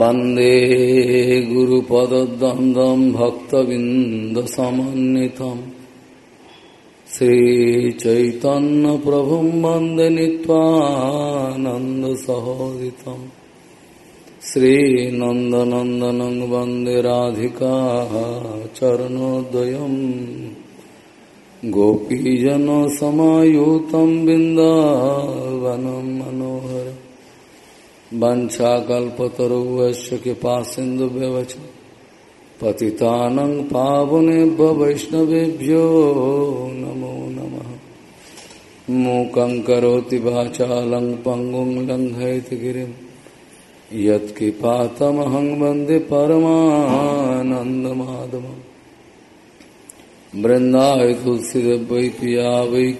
वंदे गुरुपदद्वन्द्वं भक्तबिन्दसमन्वितम् श्रीचैतन्यप्रभुं वंदे नीत्वानन्दसहोदितम् श्रीनन्दनन्दनं वंदे राधिका चरणोदयम् गोपीजनसमायुतं बिन्दावनं मनोहर वञ्चाकल्पतरुवश्च कृपा सिन्धुव्यवच पतितानं पावनेभ्य वैष्णवेभ्यो नमो नमः। मूकं करोति वाचालं पङ्गुं लङ्घयति गिरिं। यत्कृपातमहं वंदे परमानन्दमाधवम्। बृन्दाय तुलसीदेव वै पिया वै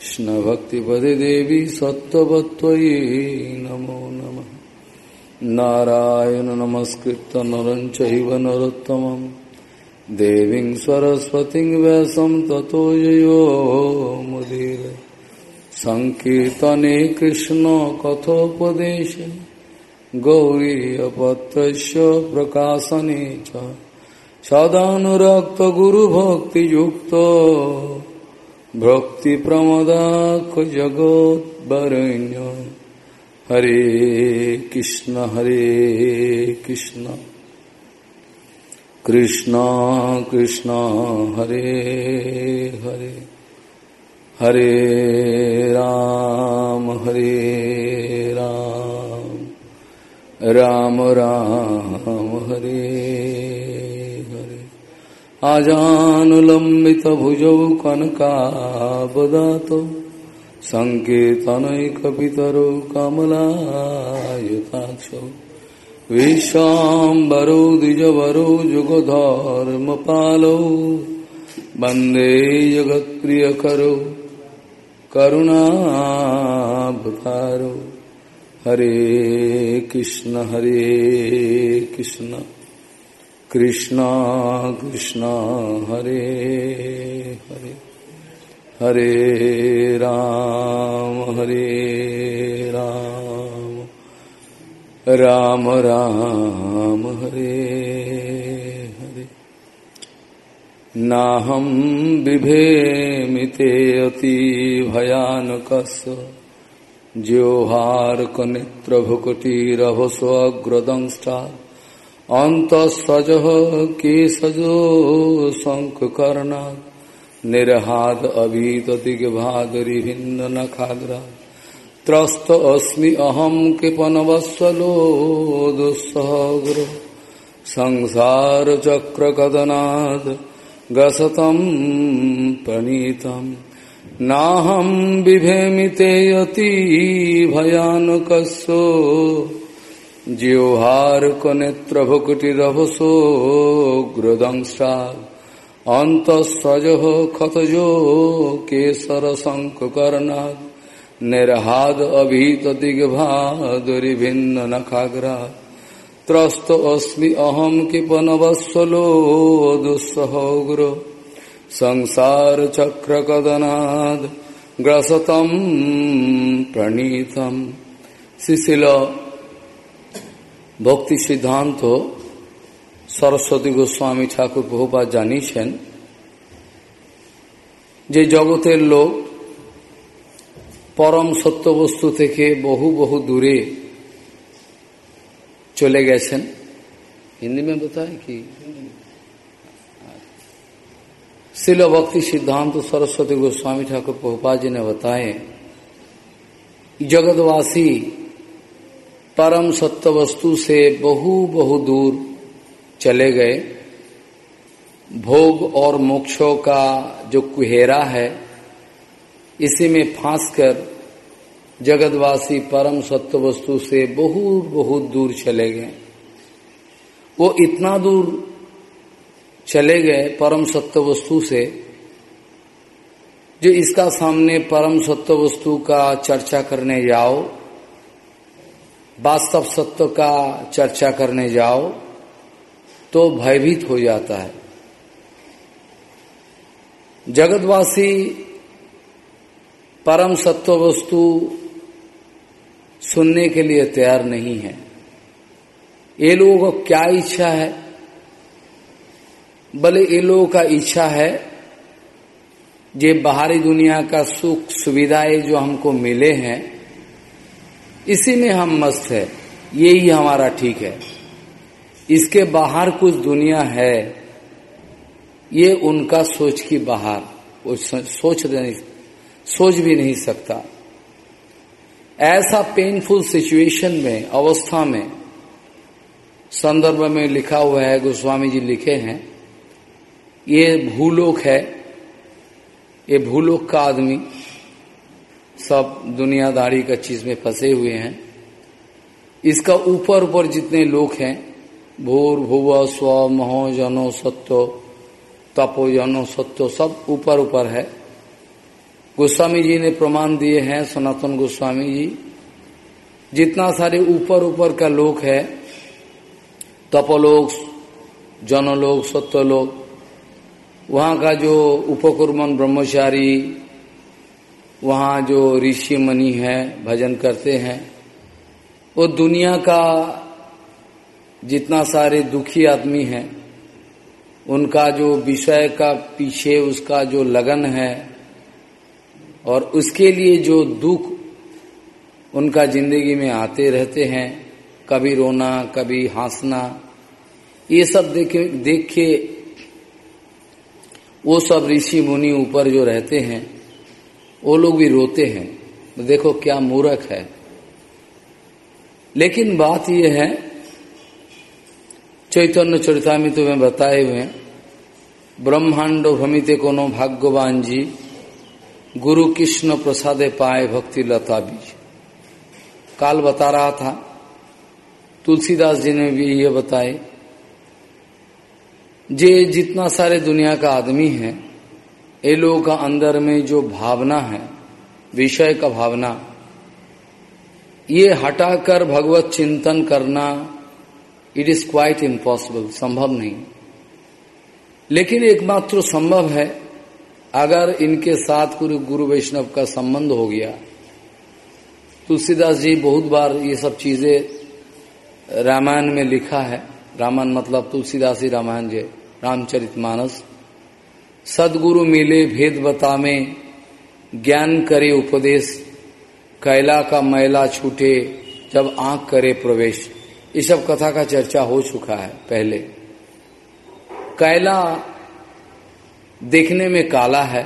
कृष्णभक्तिपदे देवी सत्त्ववत्त्वयि नमो नम। नारायण नमस्कृत नरं चैव नरोत्तमं देवीं सरस्वतीं व्यासं ततो ययो मुदीर। सङ्कीर्तने कृष्णकथोपदेशे गौरीयपत्रस्य प्रकाशने च। सदानुरक्तगुरुभक्तियुक्तो। भक्तिप्रमदाख जगोद्वरेण्य हरे कृष्ण हरे कृष्ण। कृष्ण कृष्ण, हरे हरे। हरे राम हरे राम। राम राम, हरे। आजानुलम्बितभुजौ कनकावदातो सङ्केतनैकपितरौ कमलायुताक्षौ विश्वाम्बरौ द्विजवरौ जुगधर्मपालौ वंदे जगत्प्रियकरौ करुणाभतारौ हरे कृष्ण हरे कृष्ण। कृष्ण कृष्ण, हरे हरे। हरे राम हरे राम। राम राम, हरे हरे। नाहं बिभेमिते अति भयानकस्य ज्योहार्कनित्रभुकुटिरभस्वग्रदंष्टात् अन्तःसज केशजो शङ्खकर्णात् निर्हाद अभीतदिग्भादरिभिन्न नखाग्रा। त्रस्त अस्मि अहं कृपनवत्सलो दुःसहग्र संसारचक्रकदनाद् गसतं प्रणीतम् नाहं बिभेमिते अति भयानकस्यो जिह्वारुकनेत्रभुकुटिरभसो ग्रुदंसा अन्तःसजः खतजो केसरशङ्कुकर्णात् निर्हाद नखाग्रा त्रस्त अस्मि उग्र। संसार चक्र कदनाद ग्रसतम प्रणीतम। शिशिल ভক্তি সিদ্ধান্ত সরস্বতী গোস্বামী ঠাকুর বহুপা জানিয়েছেন যে জগতের লোক পরম সত্যবস্তু থেকে বহু বহু দূরে चले गए हिंदी में बताए कि शिल भक्ति सिद्धांत तो सरस्वती गोस्वामी ठाकुर पोपा जी ने बताए जगतवासी परम सत्य वस्तु से बहु बहु दूर चले गए। भोग और मोक्षों का जो कुहेरा है, इसी में फांस कर जगतवासी परम सत्य वस्तु से बहुत बहुत दूर चले गए। वो इतना दूर चले गए परम सत्य वस्तु से, जो इसका सामने परम सत्य वस्तु का चर्चा करने जाओ। वास्तव सत्य का चर्चा करने जाओ तो भयभीत हो जाता है। जगतवासी परम सत्य वस्तु सुनने के लिए तैयार नहीं है। ये लोगों को क्या इच्छा है? भले ये लोगों का इच्छा है जे बाहरी दुनिया का सुख सुविधाएँ जो हमको मिले हैं इसी में हम मस्त है। यही हमारा ठीक है। इसके बाहर कुछ दुनिया है। ये उनका सोच की बाहर। वो सोच नहीं, सोच भी नहीं सकता। ऐसा पेनफुल सिचुएशन में, अवस्था में, संदर्भ में लिखा हुआ है, गोस्वामी जी लिखे हैं, ये भूलोक है। ये भूलोक का आदमी सब दुनियादारी का चीज़ में फंसे हुए हैं। इसका ऊपर ऊपर जितने लोग हैं, भूर, भुव, स्व, महो, जनो सत्यो तपो, जनो सत्यो सब ऊपर ऊपर है। गोस्वामी जी ने प्रमाण दिए हैं, सनातन गोस्वामी जी। जितना सारे ऊपर ऊपर का लोक है, तपोलोक जनलोक सत्यलोक वहाँ का जो उपकुर्मन ब्रह्मचारी वहाँ जो ऋषि मणि है, भजन करते हैं, वो दुनिया का जितना सारे दुखी आदमी हैं, उनका जो विषय का पीछे उसका जो लगन है, और उसके लिए जो दुख उनका ज़िंदगी में आते रहते हैं, कभी रोना, कभी हंसना, ये सब देखे, देख के वो सब ऋषि मुनि ऊपर जो रहते हैं वो लोग भी रोते हैं। तो देखो क्या मूर्ख है। लेकिन बात यह है, चैतन्य चरिता में तुम्हें बताए हुए, ब्रह्मांड भ्रमित कोनो भाग्यवान जी, गुरु कृष्ण प्रसादे पाए भक्ति लता बीज काल बता रहा था, तुलसीदास जी ने भी ये बताए, जे जितना सारे दुनिया का आदमी है ये लोगों का अंदर में जो भावना है, विषय का भावना, ये हटाकर भगवत चिंतन करना इट इज़ क्वाइट इम्पॉसिबल संभव नहीं। लेकिन एकमात्र संभव है, अगर इनके साथ गुरु गुरु वैष्णव का संबंध हो गया, तुलसीदास जी बहुत बार ये सब चीज़ें, रामायण में लिखा है। रामायण मतलब तुलसीदास जी रामायण जे रामचरित मानस सदगुरु मिले भेद बता में ज्ञान करे उपदेश, कैला का मैला छूटे जब आँख करे प्रवेश। ये सब कथा का चर्चा हो चुका है पहले। कैला देखने में काला है,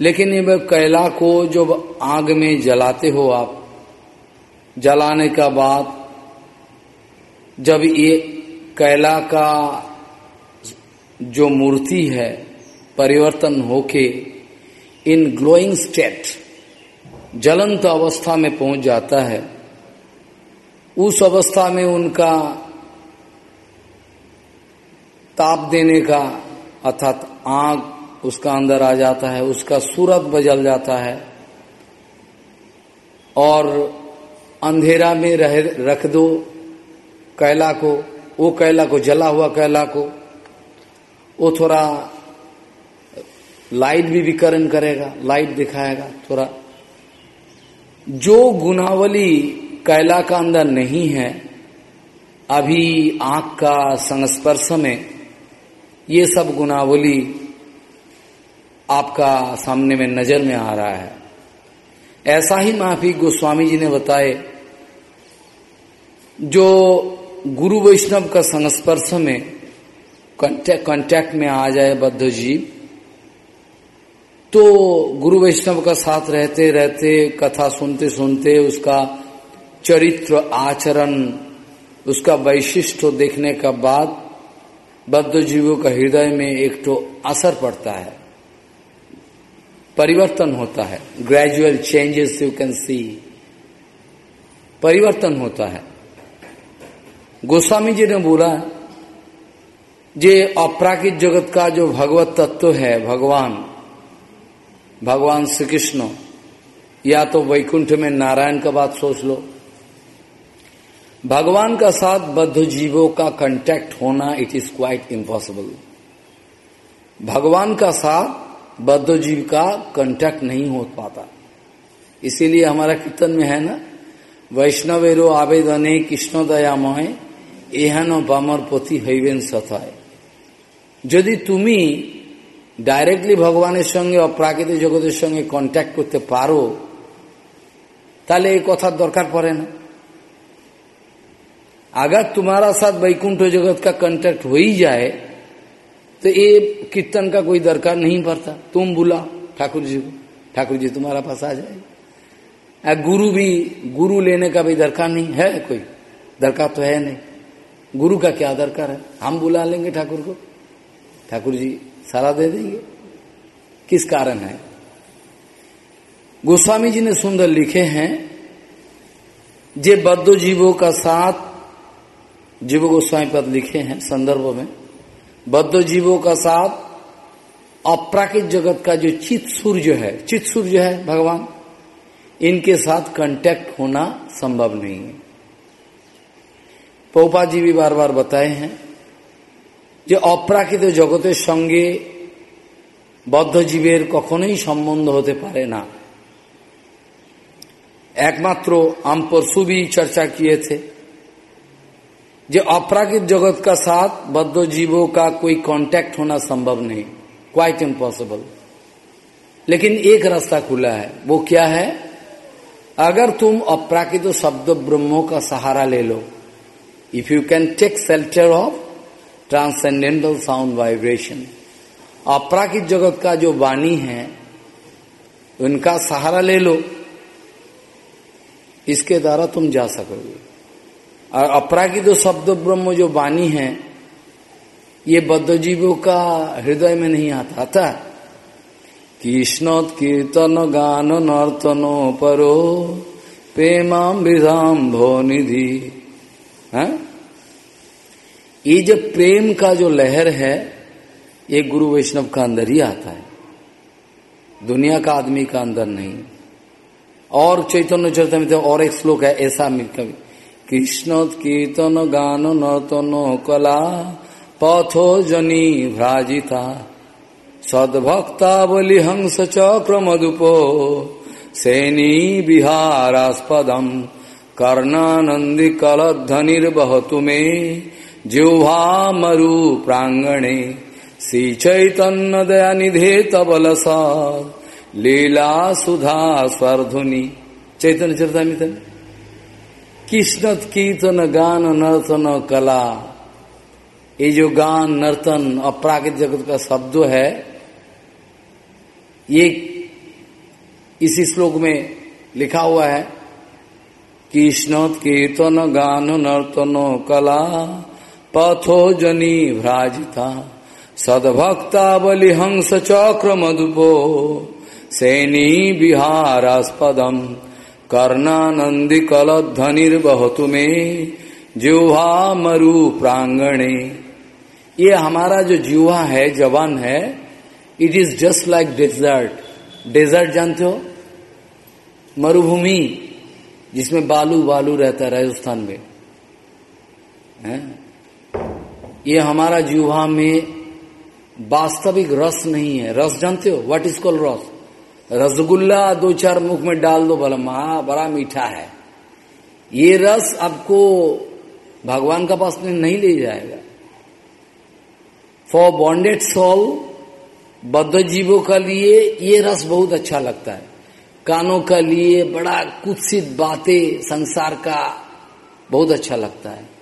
लेकिन ये कैला को जब आग में जलाते हो आप, जलाने का बाद जब ये कैला का जो मूर्ति है, परिवर्तन होके इन ग्लोइंग स्टेट जलंत अवस्था में पहुँच जाता है। उस अवस्था में उनका ताप देने का, अर्थात आग उसका अंदर आ जाता है, उसका सूरत बदल जाता है। और अंधेरा में रह, रख दो, कैला को, वो कैला को, जला हुआ कैला को वो थोड़ा लाइट भी विकरण करेगा लाइट दिखाएगा, थोड़ा। जो गुनावली कैला का अंदर नहीं है, अभी आँख का संस्पर्श में, ये सब गुनावली आपका सामने में नज़र में आ रहा है। ऐसा ही माफ़ी गोस्वामी जी ने बताए, जो गुरु वैष्णव का संस्पर्श में कांटेक्ट में आ जाए बद्ध जीव तो गुरु वैष्णव का साथ रहते रहते, कथा सुनते सुनते उसका चरित्र आचरण, उसका वैशिष्ट देखने का बाद बद्ध जीवों का हृदय में एक तो असर पड़ता है, परिवर्तन होता है gradual changes you can see परिवर्तन होता है। गोस्वामी जी ने बोला जे अपराकित जगत का जो भगवत तत्व है, भगवान भगवान श्री कृष्ण या तो वैकुंठ में नारायण का बात सोच लो। भगवान का साथ बद्ध जीवों का कांटेक्ट होना इट इज़ क्वाइट इम्पॉसिबल भगवान का साथ बद्ध जीव का कांटेक्ट नहीं हो पाता। इसीलिए हमारा कीर्तन में है ना, वैष्णवेरो आवेदने कृष्णोदयामय एहन बामर पोथी हईवेन सथाए যদি তুমি ডাইরেক্টলি ভগবানের সঙ্গে অপ্রাকৃতিক জগতের সঙ্গে কন্ট্যাক্ট করতে পারো তাহলে এই কথার দরকার পড়ে না अगर तुम्हारा साथ वैकुंठ जगत का कंटेक्ट हो ही जाए तो ये कीर्तन का कोई दरकार नहीं पड़ता तुम बुला ठाकुर जी को ठाकुर जी तुम्हारा पास आ जाए गुरु भी गुरु लेने का भी दरकार नहीं है कोई दरकार तो है नहीं गुरु का क्या दरकार है हम बुला लेंगे ठाकुर को ठाकुर जी सारा दे देंगे। किस कारण है? गोस्वामी जी ने सुंदर लिखे हैं, जे बद्ध जीवों का साथ, जीव गोस्वामी पद लिखे हैं संदर्भ में बद्ध जीवों का साथ, अप्राकृत जगत का जो चित सूर्य है, चित सूर्य है भगवान, इनके साथ कांटेक्ट होना संभव नहीं है। पोपा जी भी बार बार बताए हैं যে অপ্রাকৃত জগতের সঙ্গে বদ্ধজীবের কখনোই সম্বন্ধ হতে পারে না একমাত্র हम परसों भी चर्चा किए थे जो अपराकृत जगत का साथ बद्ध जीवों का कोई कांटेक्ट होना संभव नहीं क्वाइट इम्पॉसिबल लेकिन एक रास्ता खुला है वो क्या है अगर तुम अपराकृत शब्द ब्रह्मों का सहारा ले लो if you can take shelter of transcendental sound vibration अपराकृत जगत का जो वाणी है, उनका सहारा ले लो। इसके द्वारा तुम जा सकोगे। और अपराकृत शब्द ब्रह्म जो वाणी है, ये बद्ध जीवों का हृदय में नहीं आता आता कृष्ण कीर्तन गान नर्तनो परो प्रेमाम विधाम भो निधि। है? ये जो प्रेम का जो लहर है, ये गुरु वैष्णव का अंदर ही आता है। दुनिया का आदमी का अंदर नहीं। और चैतन्य चरित और एक श्लोक है, ऐसा कवि, कृष्ण कीर्तन गान नर्तन कला, पथो जनी भ्राजिता, सद्भक्तावली हंस चक्र मधुपो, सैनी विहारास्पदम, कर्णानंदी कलध्वनिर्वहतु मे जिह्वा मरु प्रांगणे श्री चैतन्य दया निधे तबल लीला सुधा स्वर्धुनि। चैतन्य चरितमित कृष्ण कीर्तन, गान, नर्तन, कला, ये जो गान, नर्तन अपराकृत जगत का शब्द है, ये इसी श्लोक में लिखा हुआ है कृष्ण कीर्तन, गान, नर्तन, कला पथो जनी भ्राजिता। सद्भक्तावली हंस चक्र मधुपो। सैनी विहारास्पदम। कर्णानंदी कलध्वनिर्वहतु में। जिह्वा मरु प्रांगणे। ये हमारा जो जीवा है, जवान है it is just like desert desert जानते हो? मरुभूमि, जिसमें बालू बालू रहता है राजस्थान में। है? ये हमारा जीवा में वास्तविक रस नहीं है। रस जानते हो? व्हाट इज़ कॉल रस? रसगुल्ला दो चार मुख में डाल दो भला महा बड़ा मीठा है। ये रस आपको भगवान का पास में नहीं ले जाएगा। फॉर बॉन्डेड सोल बद्ध जीवों का लिए ये रस बहुत अच्छा लगता है। कानों का लिए बड़ा कुत्सित बातें संसार का बहुत अच्छा लगता है।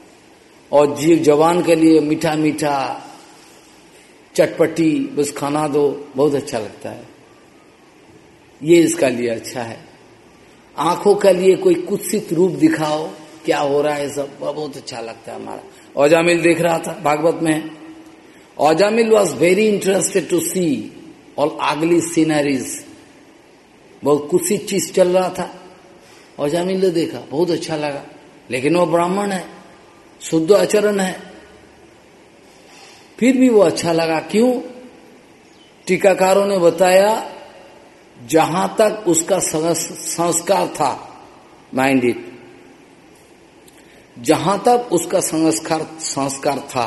और जीव जवान के लिए मीठा मीठा चटपटी, बस खाना दो, बहुत अच्छा लगता है। ये इसका लिए अच्छा है। आँखों का लिए कोई कुत्सित रूप दिखाओ, क्या हो रहा है सब, बहुत अच्छा लगता है हमारा। औजामिल देख रहा था भागवत में। Ajamil was very interested to see all ugly sceneries बहुत कुत्सित चीज़ चल रहा था। औजामिल ने देखा, बहुत अच्छा लगा। लेकिन वो ब्राह्मण है। शुद्ध आचरण है। फिर भी वो अच्छा लगा। क्यों? टीकाकारों ने बताया, जहाँ तक उसका संस्कार था माइंड इट जहाँ तक उसका संस्कार संस्कार था,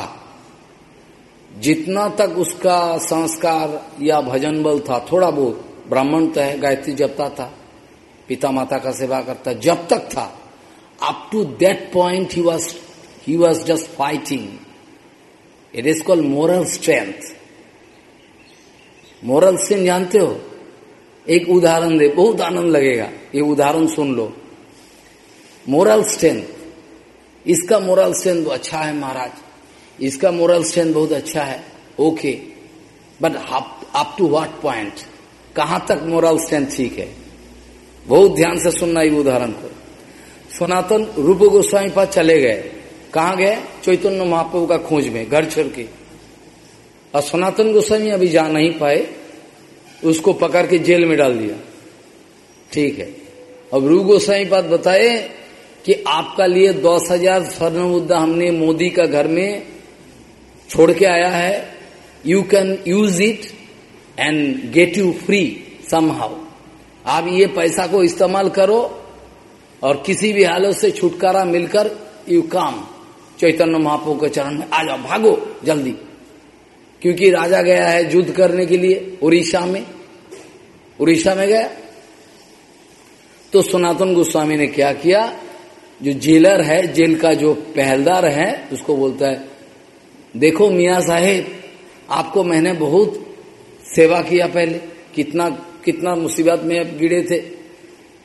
जितना तक उसका संस्कार या भजन बल था, थोड़ा बहुत, ब्राह्मण तो है, गायत्री जपता था, पिता माता का सेवा करता, जब तक था अप टू that पॉइंट ही was he was just fighting. It is called moral strength. Moral strength जानते हो? एक उदाहरण दे, बहुत आनंद लगेगा। ये उदाहरण सुन लो। मोरल स्ट्रेंथ इसका मोरल स्ट्रेंथ अच्छा है महाराज। इसका मोरल स्ट्रेंथ बहुत अच्छा है। Okay but up to what point कहाँ तक मोरल स्ट्रेंथ ठीक है? बहुत ध्यान से सुनना ये उदाहरण को। सनातन रूप गोस्वामी पास चले गए। कहा गए? चैतन्य महाप्रभु का खोज में, घर छोड़ के। और सनातन गोस्वामी अभी जा नहीं पाए, उसको पकड़ के जेल में डाल दिया। ठीक है। अब रू गोस्वामी पास बताए कि आपका लिए दस हज़ार स्वर्ण मुद्दा हमने मोदी का घर में छोड़ के आया है। You can use it and get you free somehow आप ये पैसा को इस्तेमाल करो और किसी भी हालत से छुटकारा मिलकर यू काम चैतन्य महापो के चरण में, आ जाओ, भागो जल्दी। क्योंकि राजा गया है युद्ध करने के लिए उड़ीसा में। उड़ीसा में गया। तो सनातन गोस्वामी ने क्या किया? जो जेलर है, जेल का जो पहलदार है, उसको बोलता है, देखो मियाँ साहेब, आपको मैंने बहुत सेवा किया पहले। कितना कितना मुसीबत में अब गिरे थे।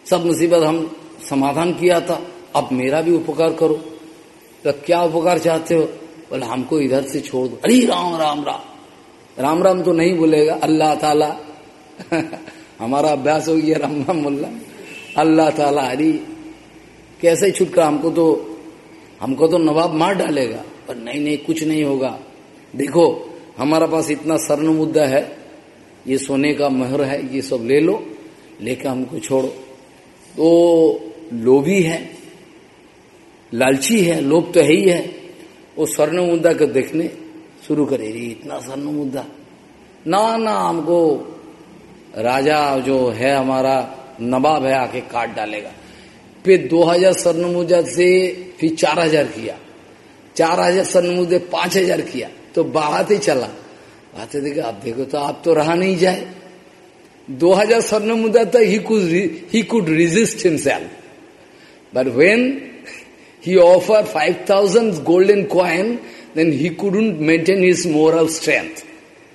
सब मुसीबत हम समाधान किया था। अब मेरा भी उपकार करो। तो क्या उपकार चाहते हो? बोले, हमको इधर से छोड़ दो। अरे, राम राम राम। राम राम तो नहीं बोलेगा, अल्लाह ताला। हमारा अभ्यास हो गया, राम राम बोलना। अल्लाह ताला हरी कैसे छुटका? हमको तो हमको तो नवाब मार डालेगा। पर नहीं नहीं, कुछ नहीं होगा। देखो, हमारा पास इतना स्वर्ण मुद्दा है, ये सोने का महर है, ये सब ले लो लेकर हमको छोड़ो। तो लोभी है लालची है, लोभ तो है ही है। वो स्वर्ण मुद्दा को देखने शुरू करे रही इतना स्वर्ण मुद्दा ना ना, हमको राजा जो है, हमारा नवाब है, आके काट डालेगा। फिर 2000 स्वर्ण मुद्दा से फिर 4000 किया। 4000 स्वर्ण मुद्दे 5000 किया। तो बढ़ाते चला। बढ़ाते देखे आप देखो तो आप तो रहा नहीं जाए। 2000 स्वर्ण मुद्दा तक he could he could resist himself but when he offered 5000 golden coin, then he couldn't maintain his moral strength.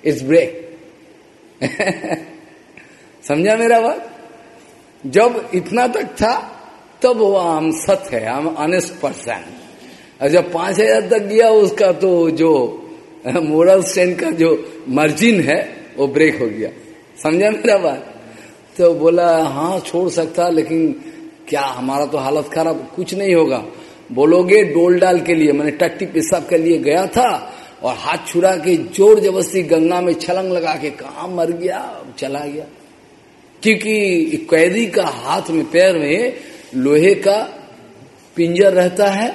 It's break. समझा मेरा बात? जब इतना तक था, तब वो हम सत है हम ऑनेस्ट पर्सन और जब पाँच हज़ार तक गया, उसका तो जो मोरल स्ट्रेंथ का जो मार्जिन है, वो ब्रेक हो गया. समझा मेरा बात? तो बोला हाँ छोड़ सकता, लेकिन क्या हमारा तो हालत खराब? कुछ नहीं होगा. बोलोगे डोल डाल के लिए, मैंने टट्टी पेशाब के लिए गया था और हाथ छुड़ा के ज़ोर जबरस्ती गंगा में छलंग लगा के कहा मर गया, चला गया। क्योंकि कैदी का हाथ में, पैर में लोहे का पिंजर रहता है,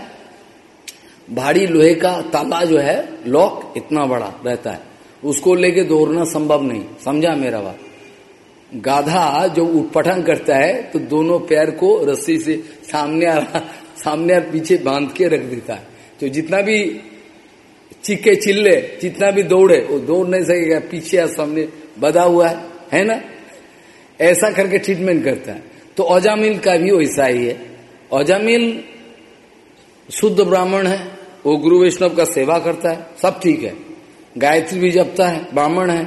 भारी लोहे का ताला जो है, लॉक इतना बड़ा रहता है। उसको लेके दौड़ना संभव नहीं, समझा मेरा बात? गाधा जो उठपटन करता है तो दोनों पैर को रस्सी से सामने सामने और पीछे बाँध के रख देता है। तो जितना भी चिक्के चिल्ले, जितना भी दौड़े, वो दौड़ नहीं सकेगा। पीछे या सामने बदा हुआ है है ना? ऐसा करके ट्रीटमेंट करता है। तो औजामिल का भी वैसा ही है। औजामिल शुद्ध ब्राह्मण है, वो गुरु वैष्णव का सेवा करता है, सब ठीक है। गायत्री भी जपता है, ब्राह्मण है।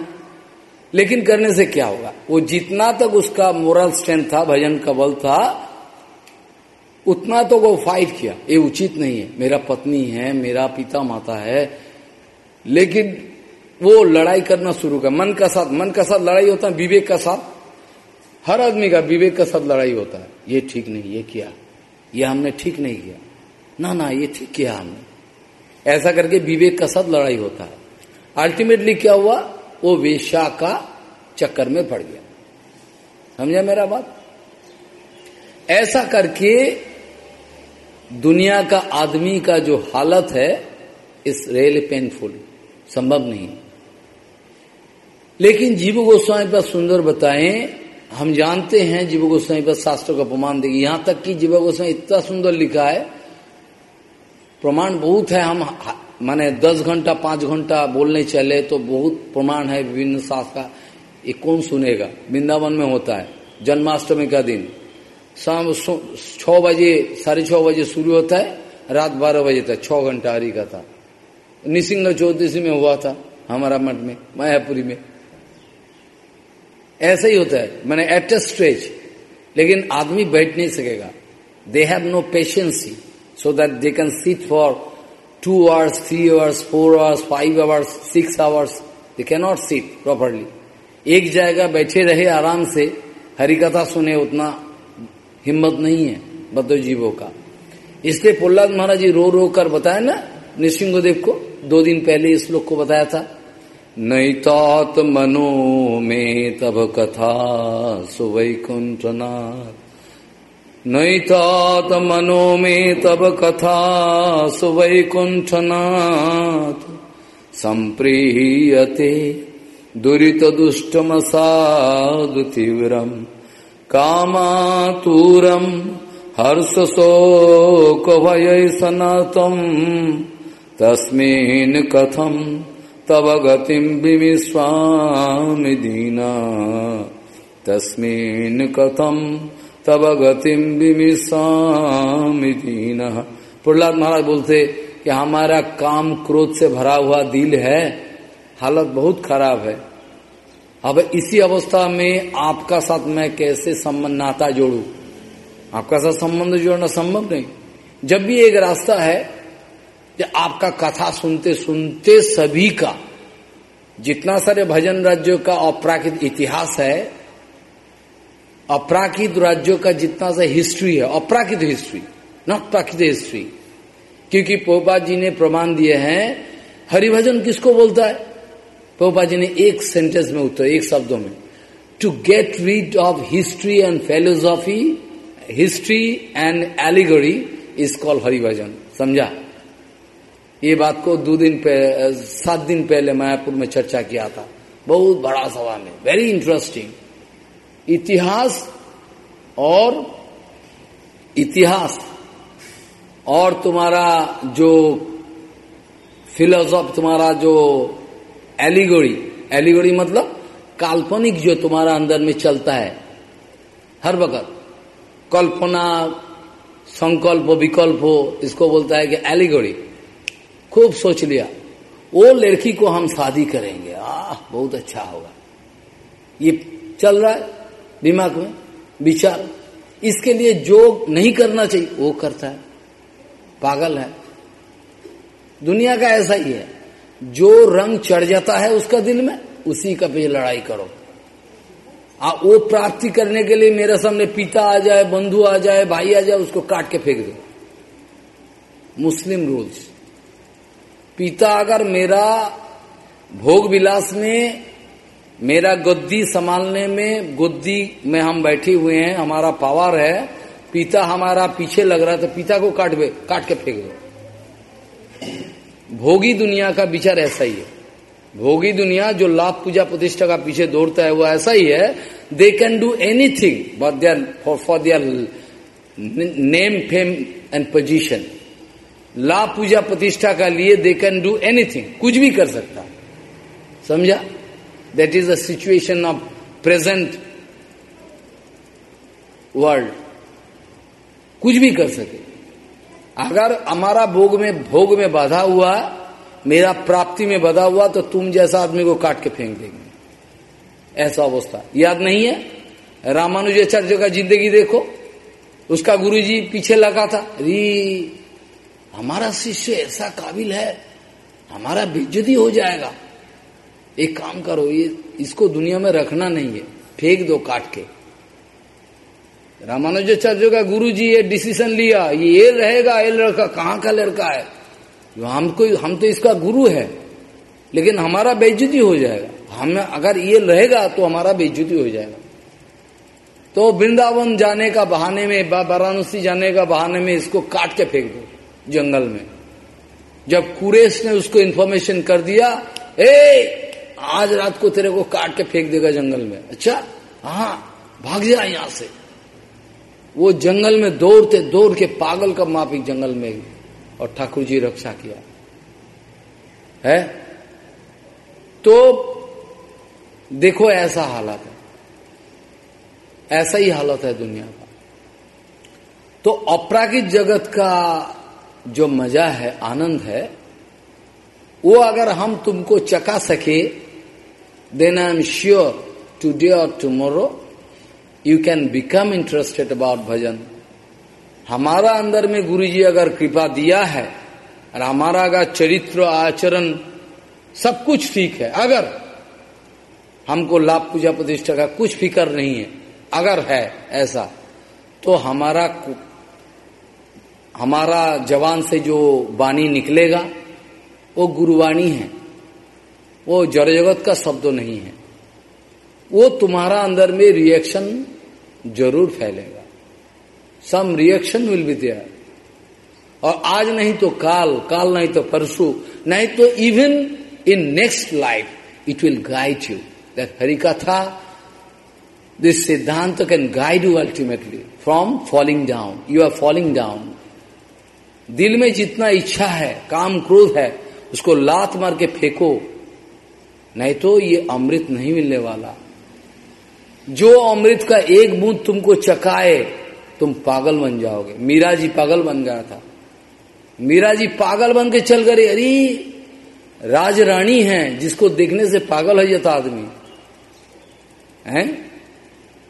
लेकिन करने से क्या होगा? वो जितना तक उसका मोरल स्ट्रेंथ था, भजन का बल था उतना तो वो फाइट किया। ये उचित नहीं है। मेरा पत्नी है, मेरा पिता माता है। लेकिन वो लड़ाई करना शुरू कर, मन का साथ, मन का साथ लड़ाई होता है, विवेक का साथ। हर आदमी का विवेक का साथ लड़ाई होता है। ये ठीक नहीं, ये किया। ये हमने ठीक नहीं किया। ना ना, ये ठीक किया हमने। ऐसा करके विवेक का साथ लड़ाई होता है। अल्टीमेटली क्या हुआ? वो वेशा का चक्कर में पड़ गया। समझा मेरा बात? ऐसा करके दुनिया का आदमी का जो हालत है, इस रियली पेनफुल संभव नहीं। लेकिन जीव गोस्वामी पर सुंदर बताएँ, हम जानते हैं जीव गोस्वामी पर शास्त्रों का प्रमाण देगी यहाँ तक कि जीव गोस्वामी इतना सुंदर लिखा है, प्रमाण बहुत है, हम माने दस घंटा, पाँच घंटा बोलने चले तो बहुत प्रमाण है विभिन्न शास्त्र का। ये कौन सुनेगा? वृंदावन में होता है, जन्माष्टमी का दिन। शाम छह बजे, साढ़े छह बजे शुरू होता है, रात बारह बजे तक, छह घंटा हरी का था। निसिंग चौदसी में हुआ था, हमारा मठ में, मायापुरी में। ऐसा ही होता है, मैंने एट ए स्ट्रेच लेकिन आदमी बैठ नहीं सकेगा। They have no patience so that they can sit for two hours three hours four hours five hours six hours they can not sit properly एक जगह बैठे रहे आराम से हरिकथा सुने उतना हिम्मत नहीं है बद्ध जीवों का। इसलिए प्रहलाद महाराज जी रो रो कर बताया ना, नृसिंहदेव को, दो दिन पहले इस लोग को बताया था। नैतात मनो में तब कथा सुवैकुंठनाथ। नैतात मनो में तब कथा सुवैकुंठनाथ। संप्रीयते दुरीत दुष्टम साधु तीव्रम। कामातूरम हर्ष शोक भय सनातम। तस्मिन् कथम तब गतिम विमिस्वामि दीना। तस्मिन् कथम तब गतिम विमिस्वामि दीना। प्रहलाद महाराज बोलते कि हमारा काम क्रोध से भरा हुआ दिल है, हालत बहुत खराब है। अब इसी अवस्था में आपका साथ मैं कैसे संबंध, नाता जोड़ू? आपका साथ संबंध जोड़ना संभव नहीं। जब भी एक रास्ता है, कि आपका कथा सुनते सुनते सभी का, जितना सारे भजन राज्यों का अपराकृत इतिहास है, अपराकृत राज्यों का जितना सा हिस्ट्री है, अपराकृत हिस्ट्री नॉट प्राकृत हिस्ट्री क्योंकि पोपा जी ने प्रमाण दिए हैं, हरिभजन किसको बोलता है? पोपा जी ने एक सेंटेंस में उत्तर, एक शब्दों में to get rid of history and philosophy history and allegory is call हरिभजन समझा? ये बात को दो दिन पहले सात दिन पहले मायापुर में चर्चा किया था। बहुत बड़ा सभा में वेरी इंटरेस्टिंग इतिहास और इतिहास और तुम्हारा जो फिलोसॉफ तुम्हारा जो एलिगोड़ी एलिगोड़ी मतलब काल्पनिक जो तुम्हारा अंदर में चलता है। हर वक्त। कल्पना, संकल्प, विकल्प हो, इसको बोलता है कि एलिगोड़ी खूब सोच लिया। वो लड़की को हम शादी करेंगे। आह, बहुत अच्छा होगा। ये चल रहा है दिमाग में। विचार। इसके लिए जो नहीं करना चाहिए, वो करता है। पागल है। दुनिया का ऐसा ही है। जो रंग चढ़ जाता है उसका दिल में, उसी का पे लड़ाई करो। आ, वो प्राप्ति करने के लिए मेरे सामने पिता आ जाए, बंधु आ जाए, भाई आ जाए, उसको काट के फेंक दो। Muslim rules. पिता अगर मेरा भोग विलास में, मेरा गुद्दी संभालने में, गुद्दी में हम बैठे हुए हैं, हमारा पावर है, पिता हमारा पीछे लग रहा है तो पिता को काट काट के फेंक दो। भोगी दुनिया का विचार ऐसा ही है। भोगी दुनिया जो लाभ पूजा प्रतिष्ठा का पीछे दौड़ता है, वो ऐसा ही है they can do anything but there for for their name fame and position लाभ पूजा प्रतिष्ठा का लिए दे कैन डू एनीथिंग कुछ भी कर सकता समझा? That is the situation of present world कुछ भी कर सके। अगर हमारा भोग में भोग में बाधा हुआ, मेरा प्राप्ति में बाधा हुआ तो तुम जैसा आदमी को काट के फेंक देंगे। ऐसा अवस्था। याद नहीं है? रामानुजाचार्य का ज़िंदगी देखो। उसका गुरुजी पीछे लगा था। री हमारा शिष्य ऐसा काबिल है। हमारा बेज्जती हो जाएगा। एक काम करो, ये, इसको दुनिया में रखना नहीं है। फेंक दो काट के। रामानुजाचार्य का गुरु जी ये डिसीज़न लिया, ये ये रहेगा, ये लड़का कहाँ का लड़का है? हमको हम तो इसका गुरु है, लेकिन हमारा बेज्जती हो जाएगा। हम अगर ये रहेगा तो हमारा बेज्जती हो जाएगा। तो वृंदावन जाने का बहाने में वाराणसी जाने का बहाने में इसको काट के फेंक दो, जंगल में। जब कुरेश ने उसको इन्फॉर्मेशन कर दिया, ए, आज रात को तेरे को काट के फेंक देगा जंगल में। अच्छा? हाँ भाग जा यहाँ से। वो जंगल में दौड़ते, दौड़ के पागल का मापिक जंगल में और ठाकुर जी रक्षा किया। है? तो देखो ऐसा हालत है। ऐसा ही हालत है दुनिया का। तो अपरागिक जगत का जो मज़ा है, आनंद है, वो अगर हम तुमको चका सके then I am sure today और tomorrow you can become interested about bhajan हमारा अंदर में गुरुजी अगर कृपा दिया है, और हमारा अगर चरित्र, आचरण सब कुछ ठीक है, अगर हमको लाभ पूजा प्रतिष्ठा का कुछ फ़िक्र नहीं है, अगर है ऐसा तो हमारा हमारा जवान से जो वाणी निकलेगा, वो गुरुवाणी है। वो जड़ जगत का शब्द नहीं है। वो तुम्हारा अंदर में रिएक्शन ज़रूर फैलेगा। Some reaction will be there और आज नहीं तो काल काल नहीं तो परसों, नहीं तो even in next life it will guide you that Harikatha this सिद्धांत can guide you ultimately from falling down you are falling down दिल में जितना इच्छा है, काम क्रोध है, उसको लात मार के फेंको। नहीं तो ये अमृत नहीं मिलने वाला। जो अमृत का एक बूंद तुमको चकाए, तुम पागल बन जाओगे। मीरा जी पागल बन गया था। मीरा जी पागल बन के चल गए, अरे राज रानी है, जिसको देखने से पागल हो जाता आदमी। है?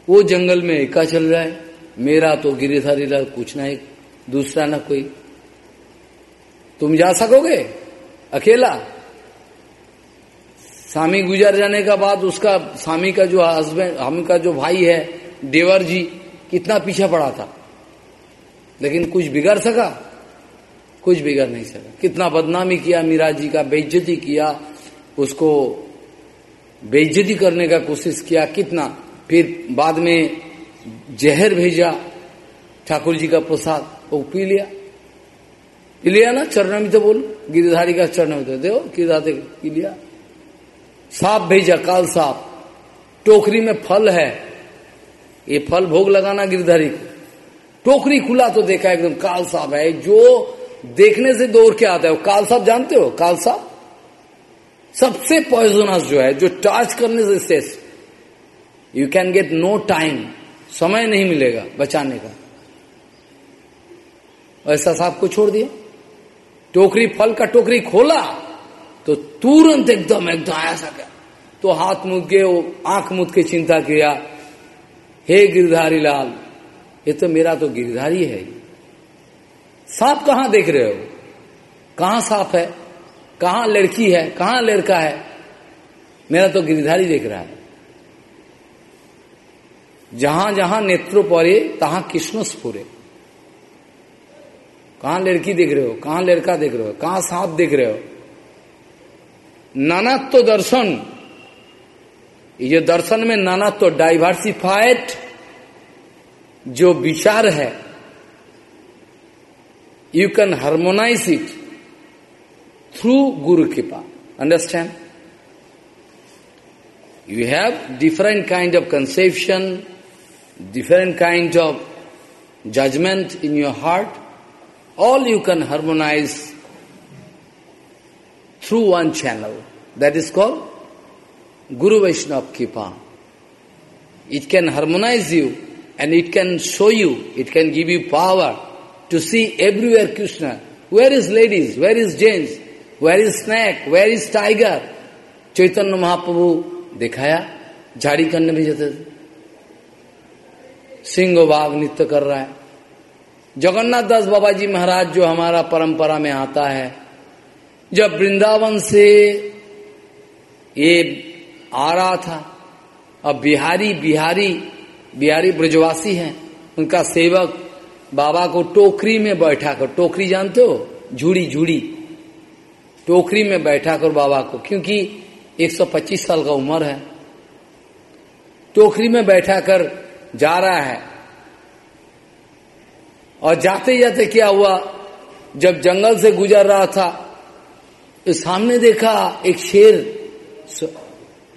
वो जंगल में एका चल रहा है। मेरा तो गिरिधारी लाल कुछ ना एक दूसरा ना कोई। तुम जा सकोगे? अकेला? स्वामी गुजर जाने का बाद उसका स्वामी का जो हस्बैंड हम का जो भाई है, देवर जी, कितना पीछे पड़ा था। लेकिन कुछ बिगड़ सका? कुछ बिगड़ नहीं सका। कितना बदनामी किया, मीरा जी का बेइज्जती किया, उसको बेइज्जती करने का कोशिश किया, कितना। फिर बाद में जहर भेजा, ठाकुर जी का प्रसाद, वो पी लिया। पी लिया ना? चरण में तो बोल। गिरधारी का चरण में तो देखो गिरधारी पी लिया सांप भेजा, काल सांप टोकरी में फल है। ये फल भोग लगाना गिरधारी टोकरी खुला तो देखा एकदम, काल सांप है। जो देखने से दौड़ के आता है, वो काल साहब जानते हो? काल साहब? सबसे पॉइजनस जो है, जो टच करने से शेष। You can get no time समय नहीं मिलेगा बचाने का। ऐसा साहब को छोड़ दिया। टोकरी, फल का टोकरी खोला। तो तुरंत एकदम एकदम ऐसा क्या तो हाथ मुद के वो आँख मुद के चिंता किया, हे गिरधारी लाल, ये तो मेरा तो गिरधारी है। सांप कहाँ देख रहे हो? कहाँ सांप है? कहाँ लड़की है? कहाँ लड़का है? मेरा तो गिरधारी देख रहा है। जहाँ जहाँ नेत्रो परे तहां कृष्ण स्फुरे कहाँ लड़की देख रहे हो? कहाँ लड़का देख रहे हो? कहाँ सांप देख रहे हो? नानात्व दर्शन। ये दर्शन में नानात्व डाइवर्सिफाइड जो विचार है you can harmonise it through guru कृपा understand you have different kind of conception different kind of judgement in your heart all you can harmonize through one channel. That is called Guru Vaishnava Kipa. It can harmonize you and it can show you, it can give you power to see everywhere Krishna. Where is ladies? Where is gents? Where is snake? Where is tiger? Chaitanya Mahaprabhu दिखाया झाड़ी करने भी जाते थे सिंह बाघ नृत्य कर रहा है जगन्नाथ दास बाबा जी महाराज जो हमारा परंपरा में आता है जब वृंदावन से ये आ रहा था, अब बिहारी बिहारी बिहारी ब्रजवासी हैं। उनका सेवक बाबा को टोकरी में बैठा कर टोकरी जानते हो? झूड़ी झूड़ी। टोकरी में बैठा कर बाबा को, क्योंकि 125 साल का उम्र है। टोकरी में बैठा कर जा रहा है। और जाते जाते क्या हुआ? जब जंगल से गुजर रहा था तो सामने देखा एक शेर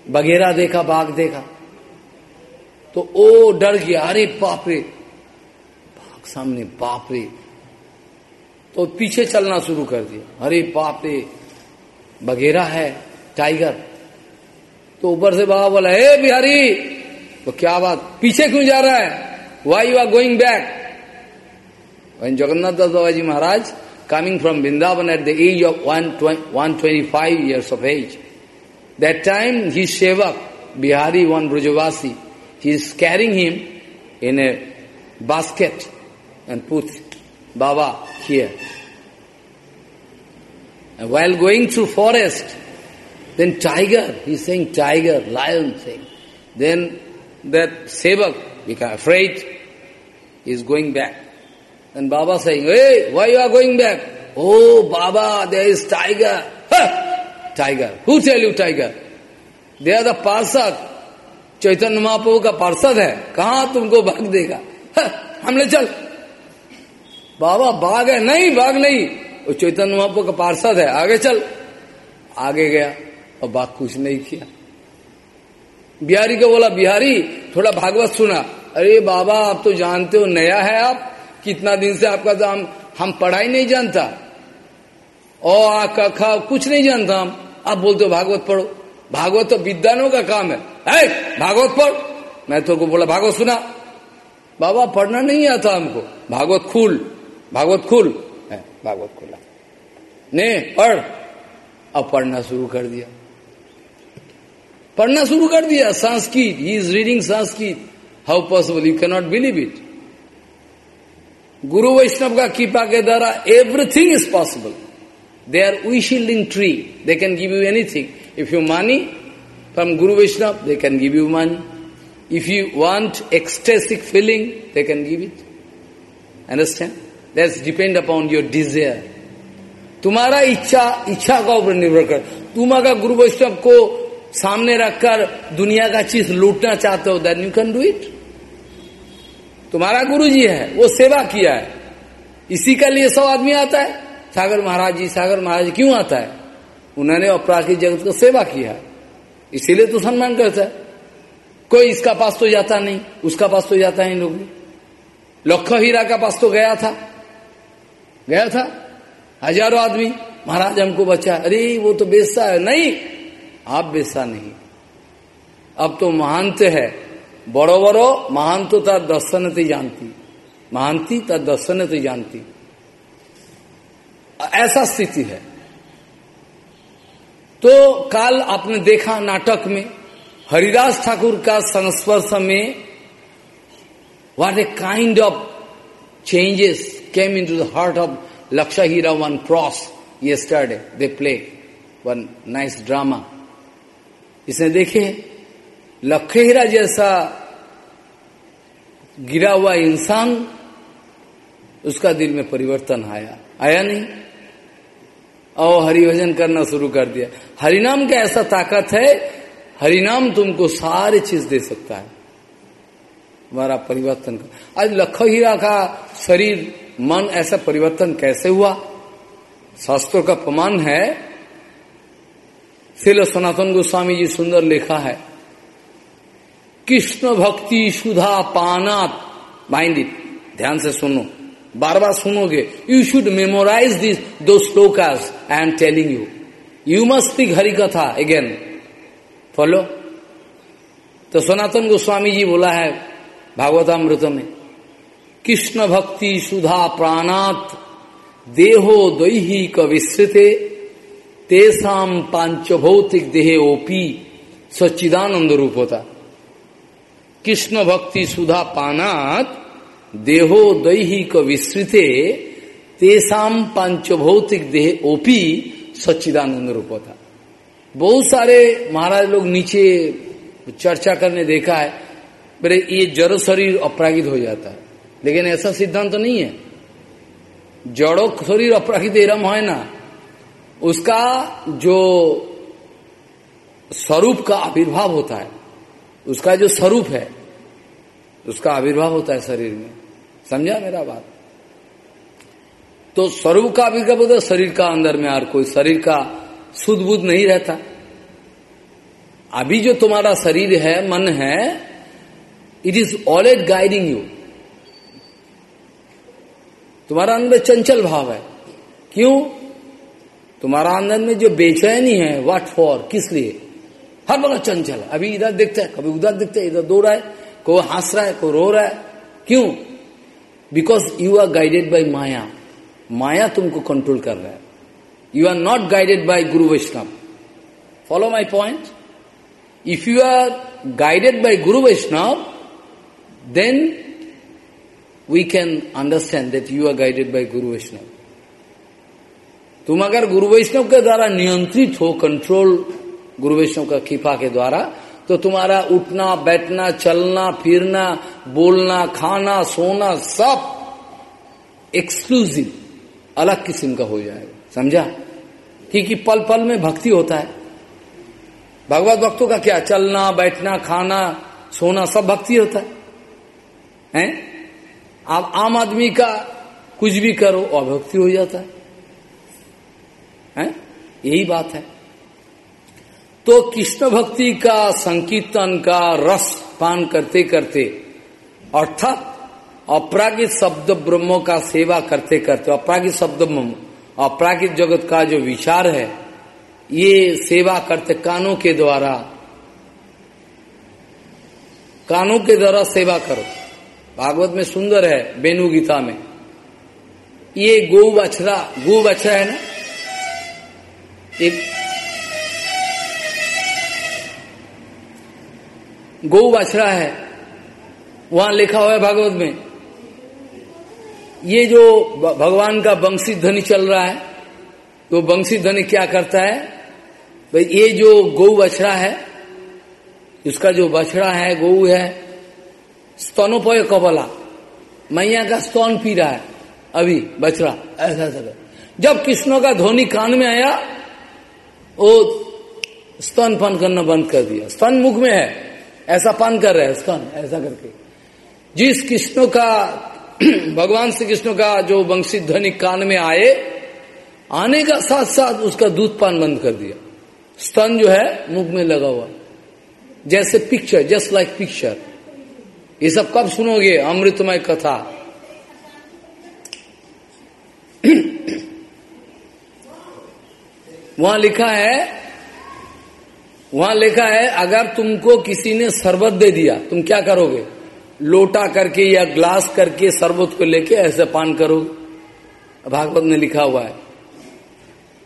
बघेरा देखा बाघ देखा। तो ओ डर गया अरे बाप रे बाघ सामने बाप रे तो पीछे चलना शुरू कर दिया। अरे बाप रे बघेरा है टाइगर। तो ऊपर से बाबा बोला हे बिहारी! तो क्या बात पीछे क्यों जा रहा है? Why you are going back Jagannath Das Das Babaji Maharaj, coming from Vrindavan at the age of 125 years of age, that time his Shevak, Bihari, one Brujavasi, he is carrying him in a basket and put Baba here. And while going through forest, then tiger, he's saying tiger, lion saying. Then that Sevak became afraid, is going back. And Baba saying, hey, why you are going back? Oh, Baba, there is tiger. Ha! Tiger. Who tell you tiger? They are the parsad. Chaitanya Mahaprabhu का पार्षद है कहा तुमको भाग देगा हमले चल बाबा भाग है नहीं भाग नहीं वो चैतन्य महाप्रभु का पार्षद है आगे चल आगे गया और बाघ कुछ नहीं किया बिहारी को बोला बिहारी थोड़ा भागवत सुना अरे बाबा आप तो जानते हो नया है आप कितना दिन से आपका तो हम हम पढ़ाई नहीं जानता। ओ आ खा कुछ नहीं जानता हम। आप बोलते हो भागवत पढ़ो। भागवत तो विद्वानों का काम है। है भागवत पढ़। मैं तो को बोला, भागवत सुना। बाबा, पढ़ना नहीं आता हमको। भागवत खुल। भागवत खुल। है भागवत खुला। ने, पढ़। अब पढ़ना शुरू कर दिया। पढ़ना शुरू कर दिया। Sanskrit he is reading Sanskrit. How possible you cannot believe it guru Vaishnav का कृपा के द्वारा everything is possible they are wish yielding tree they can give you anything if you money from guru Vaishnav they can give you money if you want ecstatic feeling they can give it understand that's depend upon your desire तुम्हारा इच्छा इच्छा का ऊपर निर्भर कर। तुम अगर गुरु वैष्णव को सामने रखकर दुनिया का चीज़ लूटना चाहते हो then you can do it तुम्हारा गुरु जी है, वो सेवा किया है। इसी का लिए सब आदमी आता है। सागर महाराज जी, सागर महाराज क्यों आता है? उन्होंने अपराधिक जगत को सेवा किया। इसीलिए तो सम्मान करता है। कोई इसका पास तो जाता नहीं, उसका पास तो जाता है इन लोग लखो हीरा का पास तो गया था। गया था? हज़ारों आदमी, महाराज हमको बचा। अरे, वो तो बेचता है। नहीं, आप बेसा नहीं। अब तो महांत है। बड़ो बड़ो महान तो तार दर्शन ते जानती। महांती तार दर्शन ते जानती। ऐसा स्थिति है। तो काल आपने देखा नाटक में, हरिदास ठाकुर का संस्पर्श में a kind of changes came into the heart of लक्षा Heera one cross yesterday. They play one nice drama. इसने देखे लखेरा जैसा गिरा हुआ इंसान उसका दिल में परिवर्तन आया। आया नहीं। और हरिभजन करना शुरू कर दिया। हरिनाम का ऐसा ताकत है, हरिनाम तुमको सारे चीज़ दे सकता है। हमारा परिवर्तन का आज लखो हीरा का शरीर, मन ऐसा परिवर्तन कैसे हुआ? शास्त्रों का प्रमाण है। शिल सनातन गोस्वामी जी सुंदर लिखा है। कृष्ण भक्ति सुधा पानात। माइंड इट ध्यान से सुनो। बार बार सुनोगे। यू शुड मेमोराइज दिस दो shlokas I am telling you you must speak Hari katha again follow तो सनातन गोस्वामी जी बोला है भागवतामृत में, कृष्ण भक्ति सुधा प्राणात देहो दैहिक विस्तृते तेसाम पाँच भौतिक देहे ओपी, सच्चिदानंद रूप होता। कृष्ण भक्ति सुधा पानात देहो दैहिक विस्तृते तेसाम पाँच भौतिक देह ओपी सच्चिदानंद रूप होता बहुत सारे महाराज लोग नीचे चर्चा करने देखा है मेरे ये जड़ शरीर अपरागित हो जाता है। लेकिन ऐसा सिद्धांत तो नहीं है। जड़ो शरीर अपरागित एरम है ना, उसका जो स्वरूप का आविर्भाव होता है उसका जो स्वरूप है, उसका आविर्भाव होता है शरीर में। समझा मेरा बात? तो स्वरूप का आविर्भाव होता है शरीर का अंदर में और कोई शरीर का शुद्ध बुद्ध नहीं रहता। अभी जो तुम्हारा शरीर है, मन है it is always guiding you तुम्हारा अंदर चंचल भाव है। क्यों? तुम्हारा अंदर में जो बेचैनी है वाट फॉर किस लिए? हर बड़ा चंचल अभी इधर दिखता है, कभी उधर दिखता है, इधर दो रहा है, कोई हंस रहा है, कोई रो रहा है। क्यों? Because you are guided by maya माया तुमको कंट्रोल कर रहा है। You are not guided by guru Vaishnav follow my point if you are guided by guru Vaishnav then we can understand that you are guided by guru Vaishnav तुम अगर गुरु वैष्णव के द्वारा नियंत्रित हो कंट्रोल गुरु वैष्णव का कृपा के द्वारा तो तुम्हारा उठना, बैठना, चलना, फिरना, बोलना, खाना, सोना, सब एक्सक्लूसिव अलग किस्म का हो जाएगा। समझा? क्योंकि पल पल में भक्ति होता है। भगवत भक्तों का क्या? चलना, बैठना, खाना, सोना, सब भक्ति होता है। हैं? आप आम आदमी का कुछ भी करो, अभक्ति हो जाता है। हैं? यही बात है। तो कृष्ण भक्ति का संकीर्तन का रस पान करते करते, अर्थात अपरागित शब्द ब्रह्मों का सेवा करते करते, अपरागित शब्द ब्रह्म, अपरागित जगत का जो विचार है, ये सेवा करते कानों के द्वारा, कानों के द्वारा सेवा करो। भागवत में सुंदर है, बेनु गीता में। ये गौ बछड़ा गौ बछड़ा है ना? एक गौ बछड़ा है। वहाँ लिखा हुआ है भागवत में। ये जो भगवान का बंशी ध्वनि चल रहा है तो बंशी ध्वनि क्या करता है? भाई ये जो गौ बछड़ा है उसका जो बछड़ा है गौ है स्तनोपय कबला। मैया का स्तन पी रहा है अभी बछड़ा। ऐसा ऐसा जब कृष्णों का ध्वनि कान में आया वो स्तन पान करना बंद कर दिया। स्तन मुख में है। ऐसा पान कर रहे हैं स्तन ऐसा करके। जिस कृष्ण का, भगवान श्री कृष्ण का जो वंशी ध्वनि कान में आए, आने का साथ साथ उसका दूध पान बंद कर दिया। स्तन जो है, मुख में लगा हुआ। जैसे पिक्चर जस्ट लाइक पिक्चर ये सब कब सुनोगे? अमृतमय कथा। वहाँ लिखा है वहाँ लिखा है, अगर तुमको किसी ने शरबत दे दिया, तुम क्या करोगे? लोटा करके या ग्लास करके शरबत को लेके ऐसे पान करोगे भागवत ने लिखा हुआ है।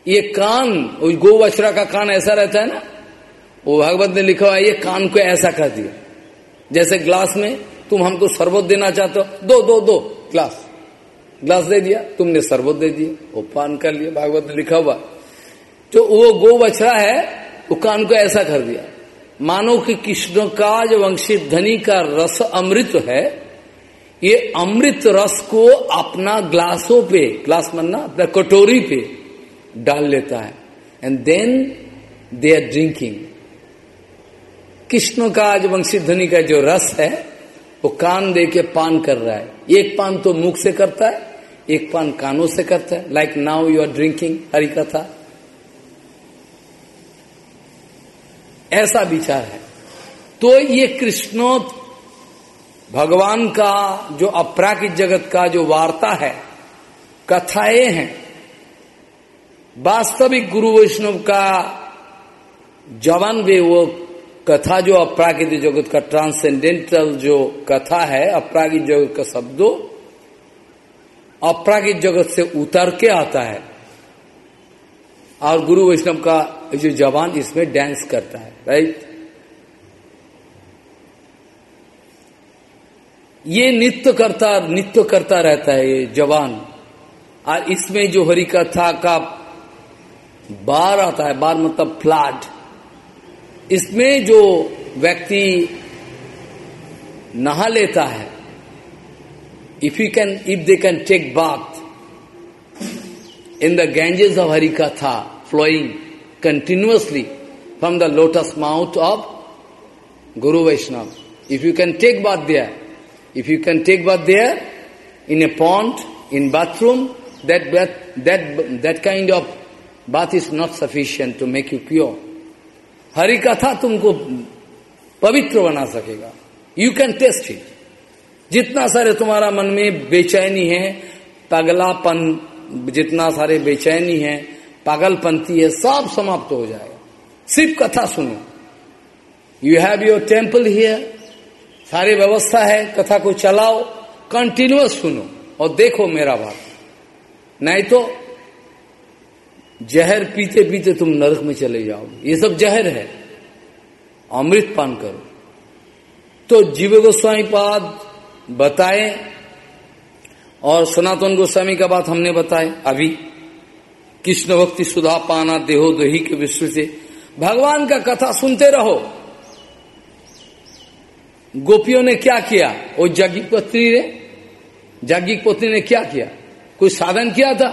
ये कान गो का कान ऐसा रहता है ना? वो भागवत ने लिखा हुआ है, ये कान को ऐसा कर दिया। जैसे ग्लास में, तुम हमको शरबत देना चाहते हो, दो दो दो, ग्लास। ग्लास दे दिया, तुमने शरबत दे दिया, वो पान कर लिया, भागवत ने लिखा हुआ। तो वो गो बछड़ा है वो कान को ऐसा कर दिया। मानो कि कृष्ण का जो वंशित धनी का रस अमृत है, ये अमृत रस को अपना ग्लासों पे, ग्लास मनना अपना कटोरी पे डाल लेता है। And then they are drinking Krishna का जो वंशित धनी का जो रस है, वो कान दे के पान कर रहा है। एक पान तो मुख से करता है, एक पान कानों से करता है। Like now you are drinking Hari katha ऐसा विचार है। तो ये कृष्णो भगवान का जो अपराकित जगत का जो वार्ता है, कथाएँ हैं, वास्तविक गुरु वैष्णव का जवान वे वो कथा जो अपराकित जगत का ट्रांसेंडेंटल जो कथा है अपरागित जगत का शब्दों अपरागित जगत से उतर के आता है। और गुरु वैष्णव का जो जवान इसमें डांस करता है राइट ये नित्य करता नित्य करता रहता है ये जवान। और इसमें जो हरि कथा का बार आता है, बार मतलब फ्लाट। इसमें जो व्यक्ति नहा लेता है if you can if they can take bath in the Ganges of Harikatha flowing continuously from the lotus mouth of Guru Vaishnava. If you can take bath there, if you can take bath there, in a pond, in bathroom, that bath, that, that kind of bath is not sufficient to make you pure. हरिकथा तुमको पवित्र बना सकेगा you can test it जितना सारे तुम्हारा मन में बेचैनी है पगलापन जितना सारे बेचैनी है, पागलपंथी है, सब समाप्त हो जाएगा। सिर्फ़ कथा सुनो। You have your temple here सारी व्यवस्था है, कथा को चलाओ कंटिन्यूस सुनो और देखो मेरा बात। नहीं तो जहर पीते पीते तुम नरक में चले जाओगे। ये सब जहर है। अमृत पान करो। तो जीव गोस्वामी पाद बताए और सनातन गोस्वामी का बात हमने बताए अभी। कृष्ण भक्ति सुधा पाना देहो दही के विश्व से। भगवान का कथा सुनते रहो। गोपियों ने क्या किया? वो जागिक पत्नी ने जागिक पत्नी ने क्या किया? कोई साधन किया था?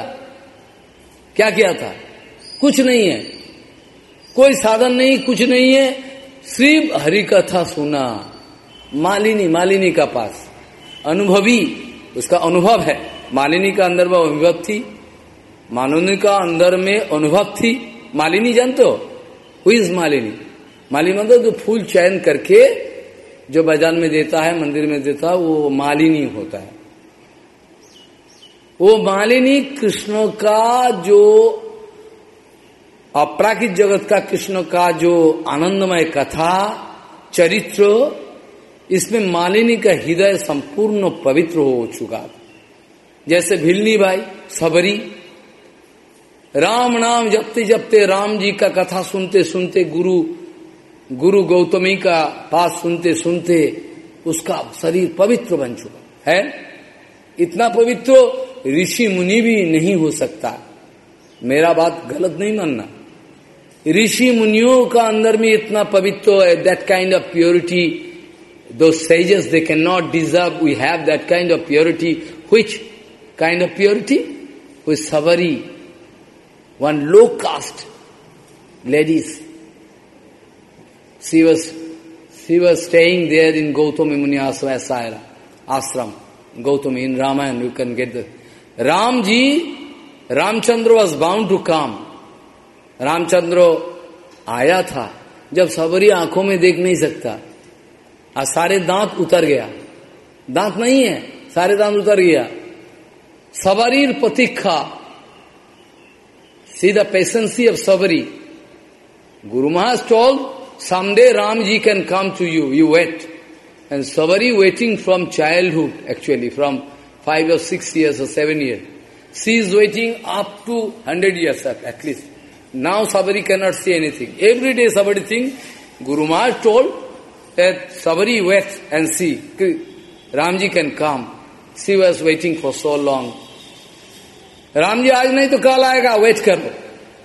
क्या किया था? कुछ नहीं है। कोई साधन नहीं, कुछ नहीं है। सिर्फ़ हरि कथा सुना। मालिनी मालिनी का पास। अनुभवी उसका अनुभव है। मालिनी का अंदर में अनुभव थी। मालिनी का अंदर में अनुभव थी। मालिनी, जानते हो? हुई इज़ मालिनी? मालिनी मतलब जो फूल चयन करके जो बाज़ार में देता है, मंदिर में देता है, वो मालिनी होता है। वो मालिनी कृष्ण का जो अपराकित जगत का कृष्ण का जो आनंदमय कथा, चरित्र इसमें मालिनी का हृदय संपूर्ण पवित्र हो चुका। जैसे भिलनी भाई सबरी। राम नाम जपते जपते राम जी का कथा सुनते सुनते गुरु गुरु गौतमी का पास सुनते सुनते उसका शरीर पवित्र बन चुका। है? इतना पवित्र ऋषि मुनि भी नहीं हो सकता। मेरा बात गलत नहीं मानना। ऋषि मुनियों का अंदर में इतना पवित्र है that kind of purity sages they can not deserve we have that kind of purity which kind of purity with Sabari one low caste ladies She was, she was staying there in Gautami Muni Aswasayara, ashram. Gautami, in Ramayana you can get the... Ramji, Ramchandra was bound to come. Ramchandra आया था जब सबरी आँखों में देख नहीं सकता और सारे दांत उतर गया। दांत नहीं है, सारे दांत उतर गया। सबरी प्रतीक्षा see the of Sabari. Guru Maharaj told same Ram ji can come to you you wait and Sabari waiting from childhood actually from five और सिक्स ईयर्स और seven year she is waiting up to hundred years at least now Sabari can not see anything every day Sabari thing Guru Maharaj told that Sabari waits and see, Ramji can come. She was waiting for so long. Ram ji आज नहीं तो कल आएगा wait कर।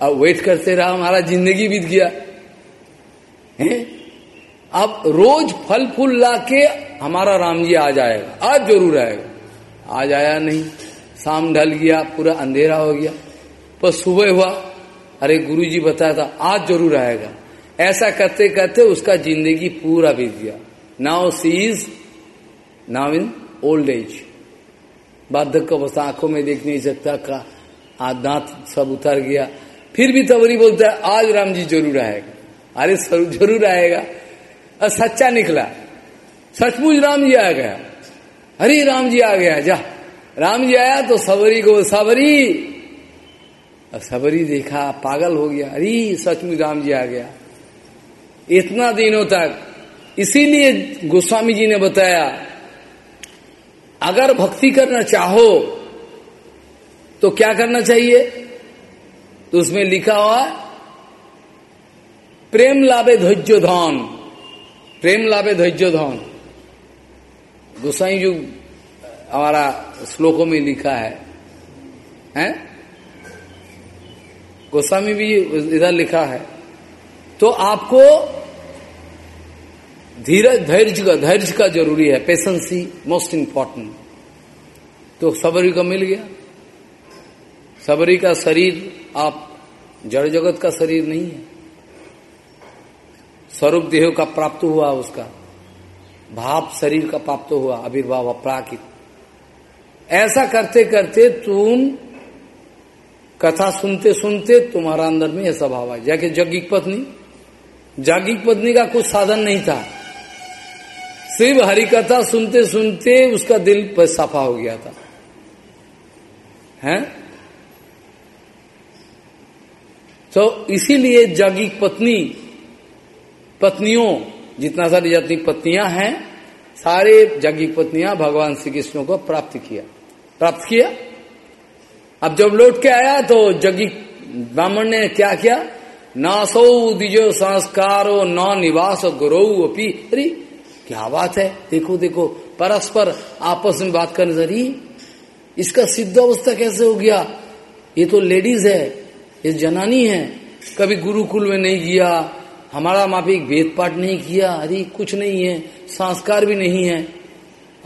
अब wait करते रहा हमारा ज़िंदगी बीत गया। है? अब रोज फल फूल ला के हमारा राम जी आ जाएगा आज ज़रूर आएगा। आज आया नहीं। शाम ढल गया पूरा अंधेरा हो गया। पर सुबह हुआ। अरे गुरु जी बताया था आज ज़रूर आएगा। ऐसा करते करते उसका ज़िंदगी पूरा बीत गया। Now she is now in old age बाधक अवस्था आँखों में देख नहीं सकता, का आज दांत सब उतर गया। फिर भी तवरी बोलता है आज राम जी ज़रूर आएगा। अरे ज़रूर आएगा। और सच्चा निकला। सचमुच राम जी आ गया। अरे राम जी आ गया, जा। राम जी आया तो सबरी को, सबरी। सबरी देखा, पागल हो गया। अरे, सचमुच राम जी आ गया। इतना दिनों तक। इसीलिए गोस्वामी जी ने बताया, अगर भक्ति करना चाहो तो क्या करना चाहिए? तो उसमें लिखा हुआ प्रेम लाभे धैर्य धन। प्रेम लाभे धैर्य धन। गोसाई जो, हमारा श्लोकों में लिखा है, हैं? गोस्वामी भी इधर लिखा है तो आपको धीरज, धैर्य का धैर्य का ज़रूरी है पेशेंसी मोस्ट इंपॉर्टेंट तो सबरी का मिल गया। सबरी का शरीर, आप जड़ जगत का शरीर नहीं है। स्वरूप देह का प्राप्त हुआ उसका। भाव शरीर का प्राप्त हुआ, आविर्भाव अपराकित ऐसा करते करते तुम कथा सुनते सुनते तुम्हारा अंदर में ऐसा भाव है जाके जगिक पत्नी। जागिक पत्नी का कुछ साधन नहीं था। सिर्फ़ हरि कथा सुनते सुनते उसका दिल साफा हो गया था। हैं? तो इसीलिए जागिक पत्नी, पत्नियों, जितना सारी जितनी पत्नियाँ हैं, सारे जगी पत्नियाँ भगवान श्री कृष्ण को प्राप्त किया। प्राप्त किया? अब जब लौट के आया तो जगी ब्राह्मण ने क्या किया? नासो दिजो संस्कारो न निवास गुरु अपी। अरे क्या बात है। देखो देखो, परस्पर आपस में बात करने जरी इसका सिद्ध अवस्था कैसे हो गया? ये तो लेडीज़ है, ये जनानी है। कभी गुरुकुल में नहीं गया, हमारा माफिक वेद पाठ नहीं किया। अरे, कुछ नहीं है, संस्कार भी नहीं है।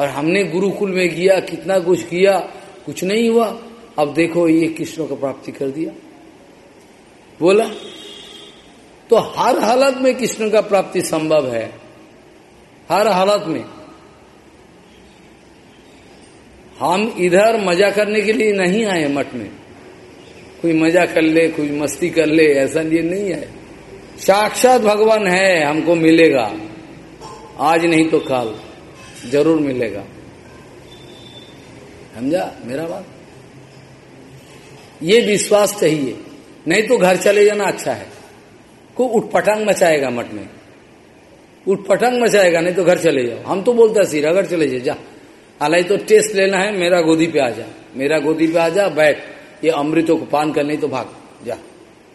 और हमने गुरुकुल में किया कितना कुछ किया, कुछ नहीं हुआ। अब देखो, ये कृष्ण को प्राप्ति कर दिया। बोला? तो हर हालत में कृष्ण का प्राप्ति संभव है। हर हालत में। हम इधर मज़ा करने के लिए नहीं आए मठ में। कोई मज़ा कर ले, कोई मस्ती कर ले, ऐसा ये नहीं है। साक्षात भगवान है, हमको मिलेगा। आज नहीं तो कल ज़रूर मिलेगा। समझा मेरा बात? ये विश्वास चाहिए। नहीं तो घर चले जाना अच्छा है। को उठपटांग मचाएगा मठ में। उठपटांग मचाएगा, नहीं तो घर चले जाओ। हम तो बोलते हैं सीरा घर चले जाओ जा। हालाँकि तो टेस्ट लेना है, मेरा गोदी पे आ जा। मेरा गोदी पे आ जा, बैठ। ये अमृतों को पान करने तो भाग, जा।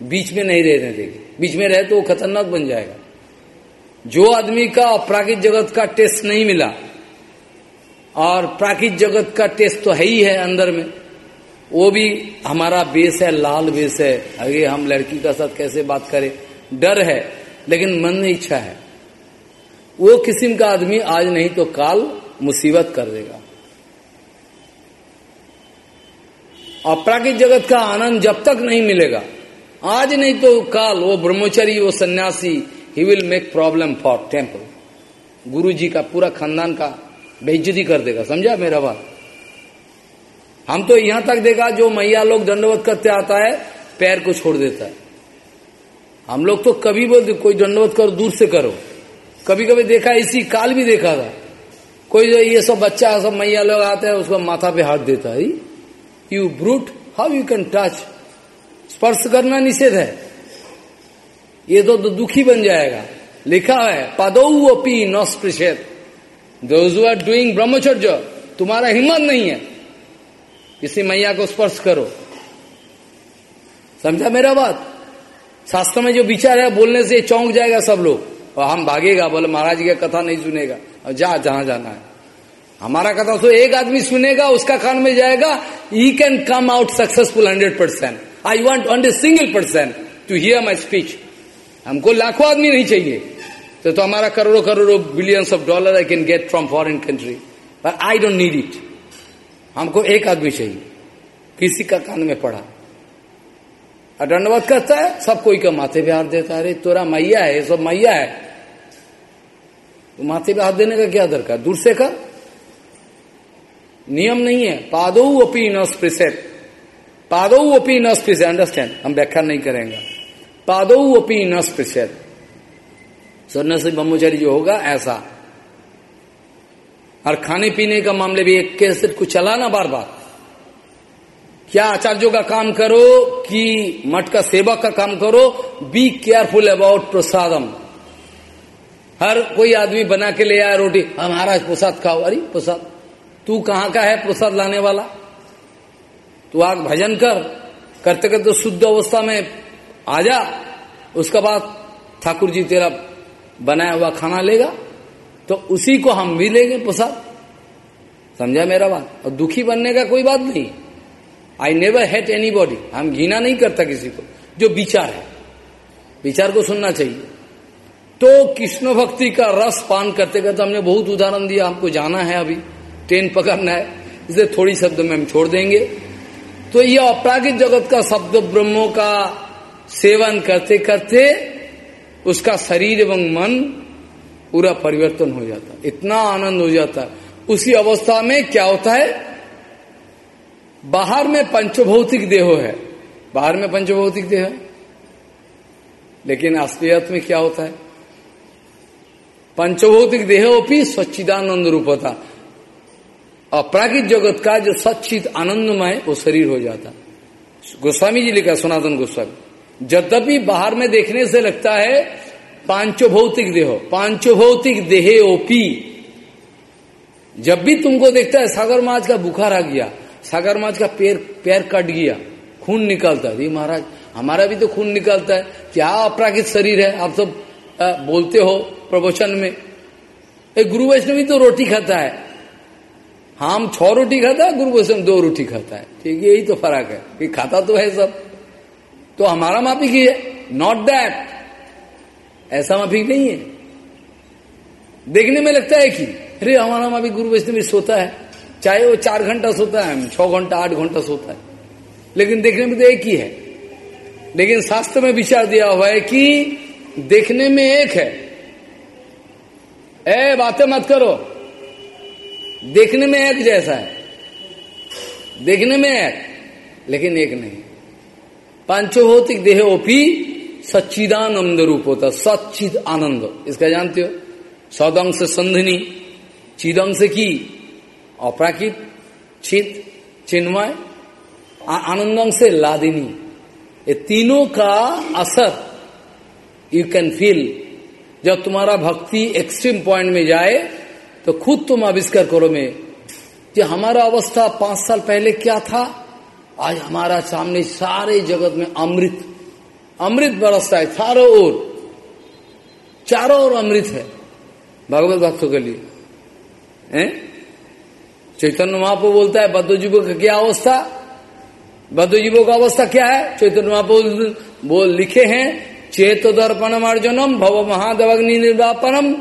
बीच में नहीं रहने देगी। बीच में रहे तो वो खतरनाक बन जाएगा। जो आदमी का अपराकित जगत का टेस्ट नहीं मिला, और प्राकृत जगत का टेस्ट तो है ही है अंदर में, वो भी हमारा बेस है, लाल बेस है। आगे हम लड़की का साथ कैसे बात करें? डर है, लेकिन मन में इच्छा है। वो किस्म का आदमी आज नहीं तो काल मुसीबत कर देगा। अपराकित जगत का आनंद जब तक नहीं मिलेगा, आज नहीं तो काल वो ब्रह्मचरी, वो सन्यासी he will make problem for temple guru ji का पूरा खानदान का बेइज्जती कर देगा, समझा मेरा बात? हम तो यहाँ तक देखा, जो मैया लोग दंडवत करते आता है, पैर को छोड़ देता है। हम लोग तो कभी बोलते कोई दंडवत करो, दूर से करो। कभी कभी देखा इसी काल भी देखा था। कोई जो ये सब बच्चा सब मैया लोग आते हैं उसको माथा पे हाथ देता है। You brute how you can touch स्पर्श करना निषेध है। ये तो, तो दुखी बन जाएगा। लिखा है पदौ अपी न स्पृशेत। दोज आर डूइंग ब्रह्मचर्य तुम्हारा हिम्मत नहीं है। किसी मैया को स्पर्श करो। समझा मेरा बात? शास्त्र में जो विचार है बोलने से चौंक जाएगा सब लोग। और हम भागेगा बोले महाराज की कथा नहीं सुनेगा। और जा जहाँ जाना है। हमारा कथा तो एक आदमी सुनेगा उसका कान में जाएगा he can come out successful hundred percent I want only single person to hear my speech हमको लाखों आदमी नहीं चाहिए। तो, तो हमारा करोड़ों करोड़ों billions of dollar I can get from foreign country but I don't need it हमको एक आदमी चाहिए। किसी का कान में पड़ा। दंडवत करता है सब कोई का माथे हाथ देता है अरे तोरा मैया है सब मैया है। तो माथे पे हाथ देने का क्या दरकार? दूर से कर नियम नहीं है। पादो अपी न पादो अपी न स्पृश अंडरस्टैंड हम व्याख्या नहीं करेंगे। पादो अपी न स्पृशेत। स्वर्ण से ब्रह्मचारी जो होगा ऐसा। और खाने पीने का मामले भी एक कैसेट को चलाना बार बार क्या आचार्यों का काम करो कि मठ का सेवक का काम करो? बी केयरफुल अबाउट प्रसादम हर कोई आदमी बना के ले आया रोटी। हाँ महाराज, प्रसाद खाओ। अरे, प्रसाद। तू कहाँ का है प्रसाद लाने वाला? तू आग भजन कर। करते करते शुद्ध अवस्था में आ जा। उसके बाद ठाकुर जी तेरा बनाया हुआ खाना लेगा। तो उसी को हम भी लेंगे प्रसाद। समझा मेरा बात? और दुखी बनने का कोई बात नहीं। I never hate anybody हम घृणा नहीं करता किसी को। जो विचार है। विचार को सुनना चाहिए। तो कृष्ण भक्ति का रस पान करते करते हमने बहुत उदाहरण दिया, हमको जाना है अभी। ट्रेन पकड़ना है, इसे थोड़ी शब्द में हम छोड़ देंगे। तो यह अपरागिक जगत का शब्द ब्रह्मों का सेवन करते करते उसका शरीर एवं मन पूरा परिवर्तन हो जाता इतना आनंद हो जाता है। उसी अवस्था में क्या होता है? बाहर में पंचभौतिक देहो है। बाहर में पंचभौतिक देह है। लेकिन असलियत में क्या होता है? पंचभौतिक देहोपी स्वच्छिदानंद रूपता। अपरागिक जगत का जो सच्चित आनंदमय, वो शरीर हो जाता। गोस्वामी जी लिखा, सनातन गोस्वामी। यद्यपि बाहर में देखने से लगता है पांचो भौतिक देहो पांचो भौतिक देहे ओपी जब भी तुमको देखता है, सागर माज का बुखार आ गया, सागर माछ का पैर पैर कट गया, खून निकलता है। महाराज, हमारा भी तो खून निकलता है। क्या अपराकित शरीर है? आप सब बोलते हो प्रवचन में। एक गुरु वैष्णवी तो रोटी खाता है। हम छह रोटी खाता है, गुरु वैष्णव दो रोटी खाता है। ठीक है यही तो फ़र्क है। कि खाता तो है सब। तो हमारा माफ़ी की है नॉट दैट ऐसा माफ़ी नहीं है। देखने में लगता है कि, अरे, हमारा माफ़ी गुरु वैष्णवी सोता है। चाहे वो चार घंटा सोता है, छह घंटा, आठ घंटा सोता है। लेकिन देखने में तो एक ही है। लेकिन शास्त्र में विचार दिया हुआ है कि देखने में एक है। ए, बातें मत करो। देखने में एक जैसा है। देखने में एक, लेकिन एक नहीं। पांचोभौतिक देह ओपी सच्चिदानंद रूप होता, सच्चिद आनंद। इसका जानते हो? सौदंश संधनी चिदंश की, अपराकित, चित, चिन्मय आनंदों से लादिनी। ये तीनों का असर यू कैन फील जब तुम्हारा भक्ति एक्सट्रीम पॉइंट में जाए तो खुद तुम आविष्कार करो में। कि हमारा अवस्था पाँच साल पहले क्या था? आज हमारा सामने सारे जगत में अमृत। अमृत बरसता है, चारों ओर। चारों ओर अमृत है। भगवत भक्तों के लिए। चैतन्य महापो बोलता है बद्धजीवों का क्या अवस्था? बद्धजीवों का अवस्था क्या है? चैतन्य महापो बोल लिखे हैं चेत दर्पणम अर्जुनम भव महादवग्नि निर्वापनम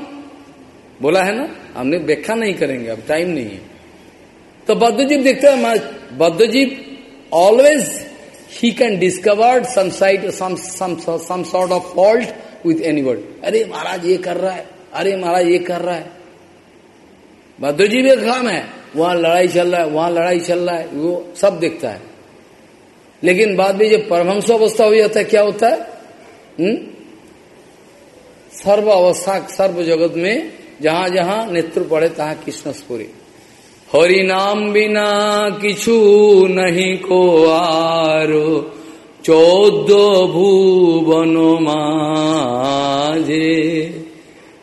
बोला है ना? हमने व्याख्या नहीं करेंगे, अब टाइम नहीं है। तो बद्धजीव देखते हैं बद्धजीव always he can discover some sight some sort of fault with any word अरे महाराज, ये कर रहा है। अरे महाराज, ये कर रहा है। बद्धजीव एक काम है, वहाँ लड़ाई चल रहा है, वहाँ लड़ाई चल रहा है, वो सब देखता है। लेकिन बाद में जब परमहंस अवस्था हो जाता है क्या होता है? हम्म? सर्व अवस्था, सर्व जगत में जहाँ जहाँ नेत्र पड़े, तहा कृष्ण स्पुरी हरि नाम बिना किछु नहीं को आरो चौदो भूवन माजे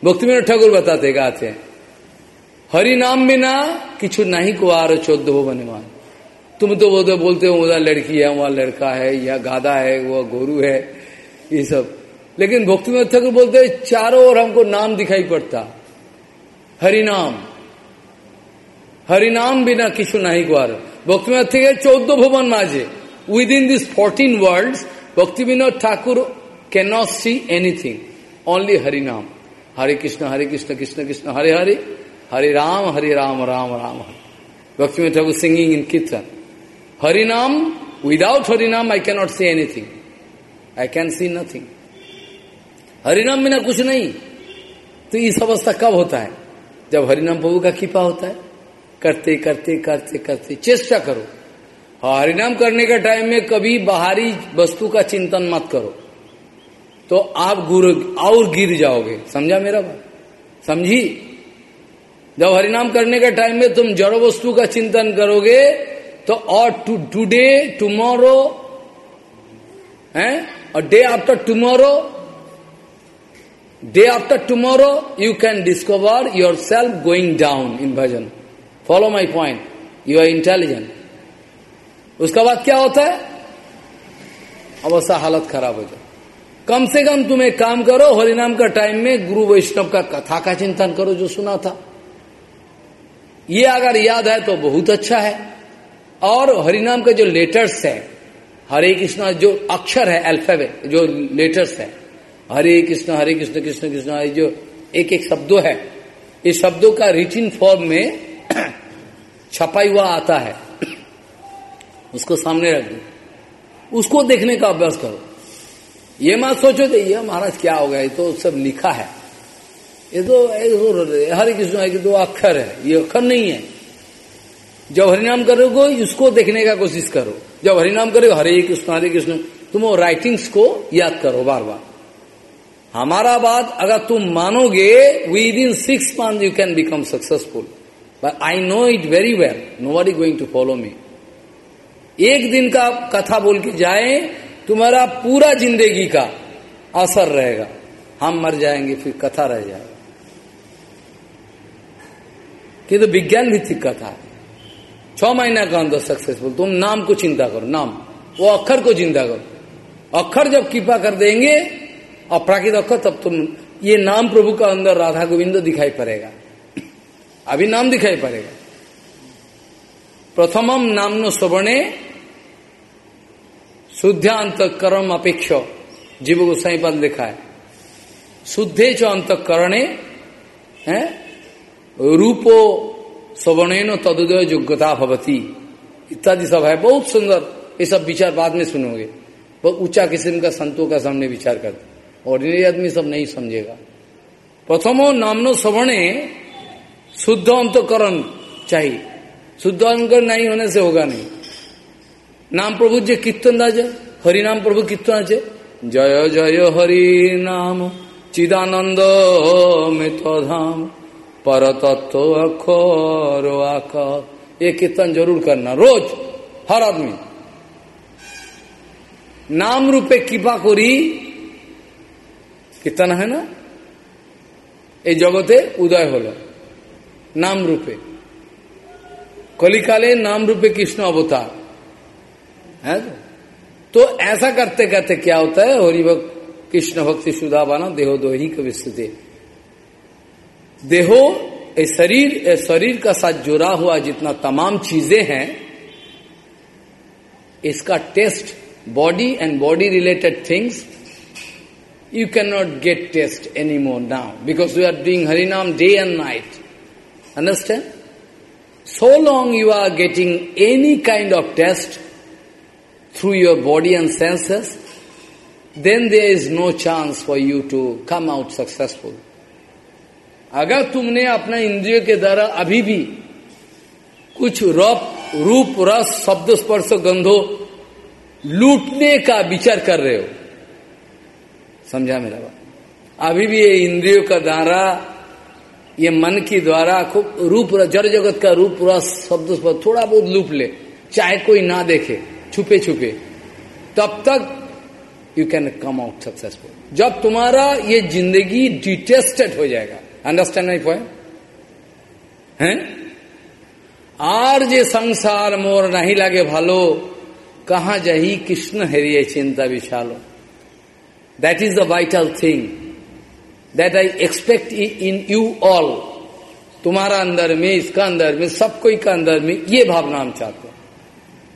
भक्ति में ठाकुर बताते, गाते हरि नाम बिना किछु नहीं को आरो, चौदह भुवन मान तुम तो वो तो बोलते हो, उधर लड़की है, वहाँ लड़का है, या गादा है, वह गोरू है। ये सब। लेकिन भक्ति में ठाकुर बोलते चारों ओर हमको नाम दिखाई पड़ता। हरिनाम। हरिनाम बिना किसु नहीं ग्वार। भक्ति में थे चौदह भवन माजे। Within this fourteen world Bhakti Vinod Thakur can not see anything only Harinam. Hare Krishna हरे कृष्ण कृष्ण कृष्ण, हरे हरे। हरे राम हरे राम राम राम, हरे। भक्ति में ठाकुर सिंगिंग इन कीर्तन Harinam without Harinam I can not see anything I can see nothing Harinam बिना कुछ नहीं। तो इस अवस्था कब होता है? जब हरिनाम प्रभु का कृपा होता है। करते करते करते करते चेष्टा करो। और हरिनाम करने का टाइम में कभी बाहरी वस्तु का चिंतन मत करो। तो आप गुरु, और गिर जाओगे। समझा मेरा बात? समझी? जब हरिनाम करने का टाइम में तुम जड़ वस्तु का चिंतन करोगे तो और टुडे टुमारो हैं? और day after tomorrow day after tomorrow you can discover yourself going down in bhajan follow my point you are intelligent उसके बाद क्या होता है? अवस्था हालत खराब हो जाए कम से कम तुम एक काम करो, हरिनाम का टाइम में गुरु वैष्णव का कथा का चिंतन करो जो सुना था। ये अगर याद है तो बहुत अच्छा है। और हरिनाम का जो लेटर्स है हरे कृष्णा जो अक्षर है अल्फ़ाबेट जो लेटर्स है। हरे कृष्ण हरे कृष्ण कृष्ण कृष्ण जो एक एक शब्दों है इस शब्दों का रिटिन फॉर्म में छपा हुआ आता है। उसको सामने रख दो। उसको देखने का अभ्यास करो। ये मत सोचो तो ये महाराज क्या हो गया, ये तो सब लिखा है। ये तो हरे कृष्ण हरे दो अक्षर है, ये अक्षर नहीं है। जब हरिनाम करोगे, उसको देखने का कोशिश करो। जब हरिनाम करोगे, हरे कृष्ण हरे कृष्ण, तुम वो राइटिंग्स को याद करो बार बार हमारा बात, अगर तुम मानोगे within six month you can become successful but I know it very well no are going to follow me एक दिन का कथा बोल के जाए, तुम्हारा पूरा ज़िंदगी का असर रहेगा। हम मर जाएँगे, फिर कथा रह जाएगा। किंतु विज्ञान भी भित्तिक कथा है। छ महीना का अंदर सक्सेसफुल तुम नाम को चिंता करो, नाम। वो अक्षर को चिंता करो। अक्षर जब कृपा कर देंगे, अपराकित अक्षर तब तुम, ये नाम प्रभु का अंदर राधा गोविंद दिखाई पड़ेगा। अभी नाम दिखाई पड़ेगा। प्रथमम नामनो श्रवणे शुद्धांतकरण अपेक्ष। जीव गोसाई पद लिखा है। शुद्धे च अंतकरणे, है? रूपो श्रवणेन तदुदय योग्यता भवती इत्यादि सब है बहुत सुंदर ये सब विचार बाद में सुनोगे बहुत ऊंचा किस्म का संतों का सामने विचार करते ऑर्डिनरी आदमी सब नहीं समझेगा प्रथमो नामनो श्रवणे शुद्ध अंतकरण चाहिए शुद्ध अंतकरण नहीं होने से होगा नहीं নাম প্রভুর যে কীর্তন আছে হরিনাম প্রভু কীর্তন আছে জয় জয় হরি নাম চিদানন্দ মৃতধাম परतत्व अखर आकर ये कीर्तन जरूर करना रोज हर आदमी नाम रूपे कृपा करी कीर्तन है ना এই জগতে উদয় হল নাম রূপে কলিকালে नाम रूपे कृष्ण अवतार है तो ऐसा करते करते क्या होता है हरि भक्त कृष्ण भक्ति सुधा बना देहो दो ही कविस्ते देहो, ए शरीर ए शरीर का साथ जुड़ा हुआ जितना तमाम चीज़ें हैं, इसका taste body and body related things you can not get taste anymore now because you are doing Harinam day and night understand so long you are getting any kind of taste through your body and senses then there is no chance for you to come out successful अगर तुमने अपना इंद्रिय के द्वारा अभी भी कुछ रप, रूप, रस, शब्द, स्पर्श, गंधो लूटने का विचार कर रहे हो, समझा मेरा बात? अभी भी ये इंद्रियों का द्वारा, ये मन की द्वारा खूब रूप, जड़ जगत का रूप, रस, शब्द, स्पर्श थोड़ा बहुत लूप ले, चाहे कोई ना देखे, छुपे छुपे, तब तक you can come out successful जब तुम्हारा ये ज़िंदगी डिटेस्टेड हो जाएगा अंडरस्टैंड नहीं पॉइंट हैं আর যে সংসার মোর নাহি লাগে ভালো কাহা যাহি কৃষ্ণ হেরিয়ে চিন্তা বিশাল that is the vital thing that I expect in you all तुम्हारा अंदर में इसका अंदर में सब कोई का अंदर में ये भावना हम चाहते हैं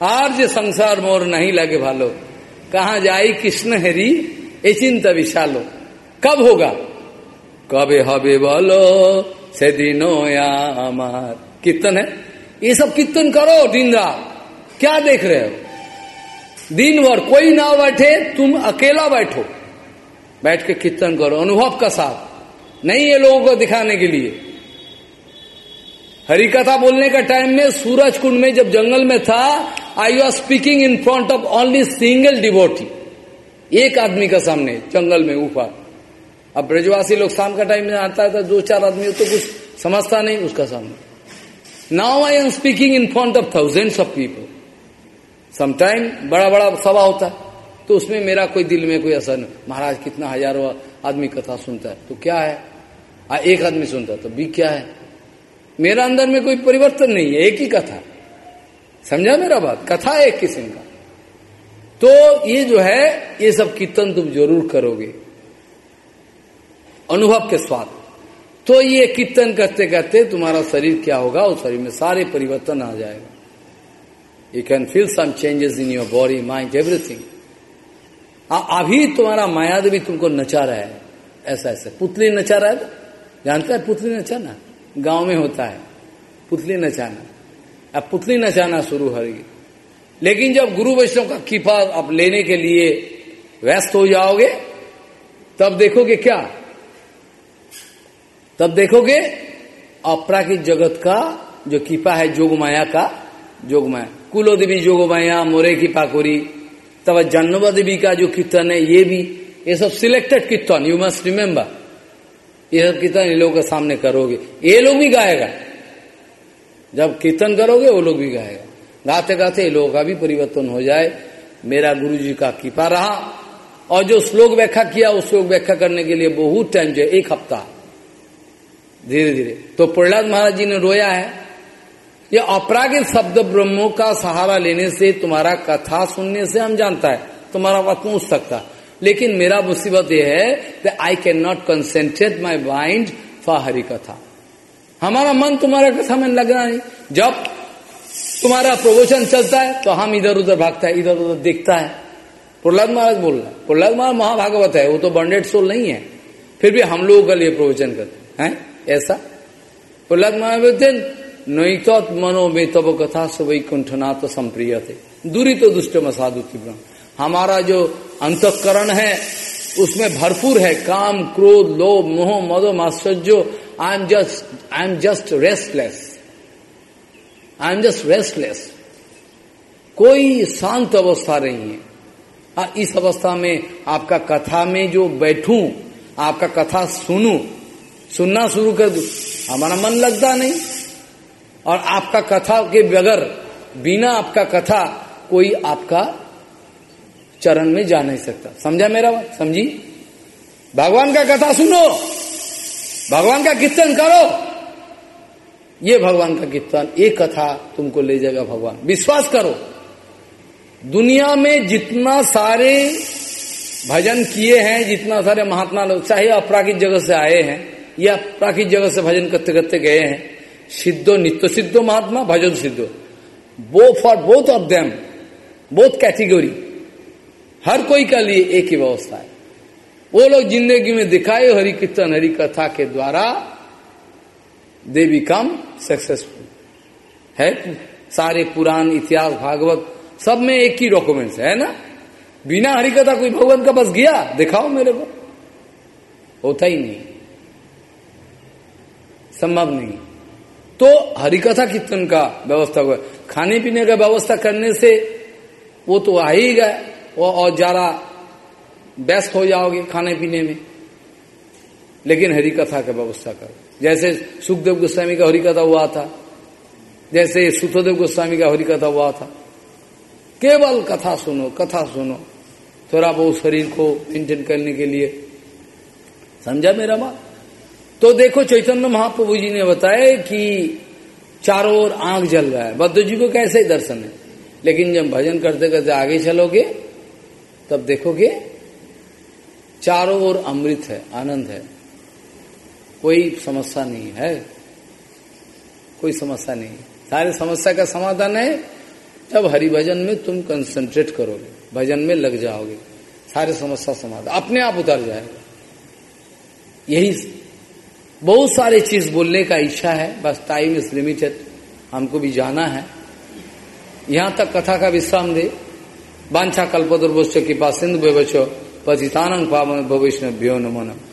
আর যে সংসার মোর नहीं लगे भालो कहा जाई कृष्ण हरि ए चिंता विशालो कब होगा कबे हबे बोलो से दिनो अमार। कीर्तन है? ये सब कीर्तन करो दिन रात। क्या देख रहे हो? दिन भर कोई ना बैठे, तुम अकेला बैठो। बैठ के कीर्तन करो, अनुभव का साथ। नहीं ये लोगों को दिखाने के लिए। हरिकथा बोलने का टाइम में सूरज कुंड में जब जंगल में था I are speaking in front of only single devotee एक आदमी का सामने, जंगल में, ऊपर। अब ब्रजवासी लोग शाम का टाइम में आता है तो दो चार आदमी तो कुछ समझता नहीं उसका सामने। Now I am speaking in front of thousands of people sometime बड़ा बड़ा सभा होता है तो उसमें मेरा कोई दिल में कोई असर नहीं। महाराज कितना हज़ारों आदमी कथा सुनता है तो क्या है? आ, एक आदमी सुनता है तो भी क्या है? मेरा अंदर में कोई परिवर्तन नहीं है एक ही कथा समझा मेरा बात? कथा है एक किस्म का। तो ये जो है ये सब कीर्तन तुम ज़रूर करोगे। अनुभव के स्वाद। तो ये कीर्तन करते करते तुम्हारा शरीर क्या होगा? उस शरीर में सारे परिवर्तन आ जाएगा। You can feel some changes in your body mind everything अभी तुम्हारा माया देवी तुमको नचा रहा है। ऐसा ऐसा। पुतली नचा रहा है? जानता है पुतली नचाना? गाँव में होता है। पुतली नचाना। अब पुतली नचाना शुरू होगी लेकिन जब गुरु वैष्णव का कृपा आप लेने के लिए व्यस्त हो जाओगे, तब देखोगे क्या? तब देखोगे अपराकित जगत का जो कृपा है जोग माया का, जोग माया। कुलो देवी जोग माया, मोरे की पाकोरी तब जन्नवा देवी का जो कीर्तन है, ये भी, ये सब सिलेक्टेड कीर्तन यू मस्ट रिमेम्बर ये सब कीर्तन इन लोगों के सामने करोगे। ये लोग भी गाएगा। जब कीर्तन करोगे, वो लोग भी गाएगा। गाते गाते ये लोगों का भी परिवर्तन हो जाए। मेरा गुरु जी का कृपा रहा। और जो श्लोक व्याख्या किया, उस श्लोक व्याख्या करने के लिए बहुत टाइम जो एक हफ़्ता। धीरे धीरे। तो प्रहलाद महाराज जी ने रोया है। ये अपरागित शब्द ब्रह्मों का सहारा लेने से, तुम्हारा कथा सुनने से हम जानता है। तुम्हारा बात पहुँच सकता। लेकिन मेरा मुसीबत यह है कि I can not concentrate my mind for Hari katha हमारा मन तुम्हारा कथा में लगना नहीं। जब तुम्हारा प्रवचन चलता है तो हम इधर उधर भागता है इधर उधर देखता है। प्रहलाद महाराज बोल रहा है। प्रहलाद महाराज महाभागवत है, वो तो बॉन्डेड सोल नहीं है। फिर भी हम लोगों के लिए प्रवचन करते हैं? ऐसा? प्रहलाद महाराज बोलते नैत मनो में तब कथा सुबह कुंठनाथ संप्रिय थे। दूरी तो दुष्ट मसाधु तीव्र हमारा जो अंतकरण है, उसमें भरपूर है। काम, क्रोध, लोभ, मोह, मदो माश्चर्य I am just I am just restless I am just restless कोई शांत अवस्था नहीं है। इस अवस्था में आपका कथा में जो बैठूं, आपका कथा सुनू सुनना शुरू कर दू। हमारा मन लगता नहीं। और आपका कथा के बगैर, बिना आपका कथा, कोई आपका चरण में जा नहीं सकता। समझा मेरा बात? समझी? भगवान का कथा सुनो। भगवान का कीर्तन करो। ये भगवान का कीर्तन, ये कथा तुमको ले जाएगा भगवान। विश्वास करो। दुनिया में जितना सारे भजन किए हैं, जितना सारे महात्मा लोग, चाहे अपराकित जगह से आए हैं या प्राकृत जगह से भजन करते करते गए हैं। सिद्धो नित्य सिद्धो महात्मा, भजन सिद्धो। बो for both of them both category हर कोई का लिए एक ही व्यवस्था है। वो लोग ज़िंदगी में दिखाए हरि कीर्तन, हरि कथा के द्वारा दे बिकम सक्सेसफुल है? सारे पुराण, इतिहास, भागवत, सब में एक ही डॉक्यूमेंट्स है ना? बिना हरिकथा कोई भगवान का बस गया। दिखाओ मेरे को। होता ही नहीं। संभव नहीं। तो हरिकथा कीर्तन का व्यवस्था हुआ। खाने पीने का व्यवस्था करने से वो तो आ ही गए और ज़्यादा व्यस्त हो जाओगे खाने पीने में। लेकिन हरिकथा का व्यवस्था करो। जैसे सुखदेव गोस्वामी का हरिकथा हुआ था, जैसे सुखदेव गोस्वामी का हरिकथा हुआ था। केवल कथा सुनो कथा सुनो। थोड़ा बहुत शरीर को मेंटेन करने के लिए। समझा मेरा बात? तो देखो चैतन्य महाप्रभु जी ने बताया कि चारों ओर आँख जल रहा है। बद्ध जी को कैसे ही दर्शन है? लेकिन जब भजन करते करते आगे चलोगे, तब देखोगे चारों ओर अमृत है, आनंद है। कोई समस्या नहीं है। कोई समस्या नहीं। सारे समस्या का समाधान है। जब हरि भजन में तुम कंसंट्रेट करोगे। भजन में लग जाओगे। सारे समस्या समाधान। अपने आप उतर जाएगा। यही बहुत सारे चीज़ बोलने का इच्छा है, बस टाइम इज़ लिमिटेड हमको भी जाना है। यहाँ तक कथा का विश्राम दे। बांछा कल्पदुर्वश्य के पास सिंधु व्यवचो पतितानंग पावन भविष्य नमो नम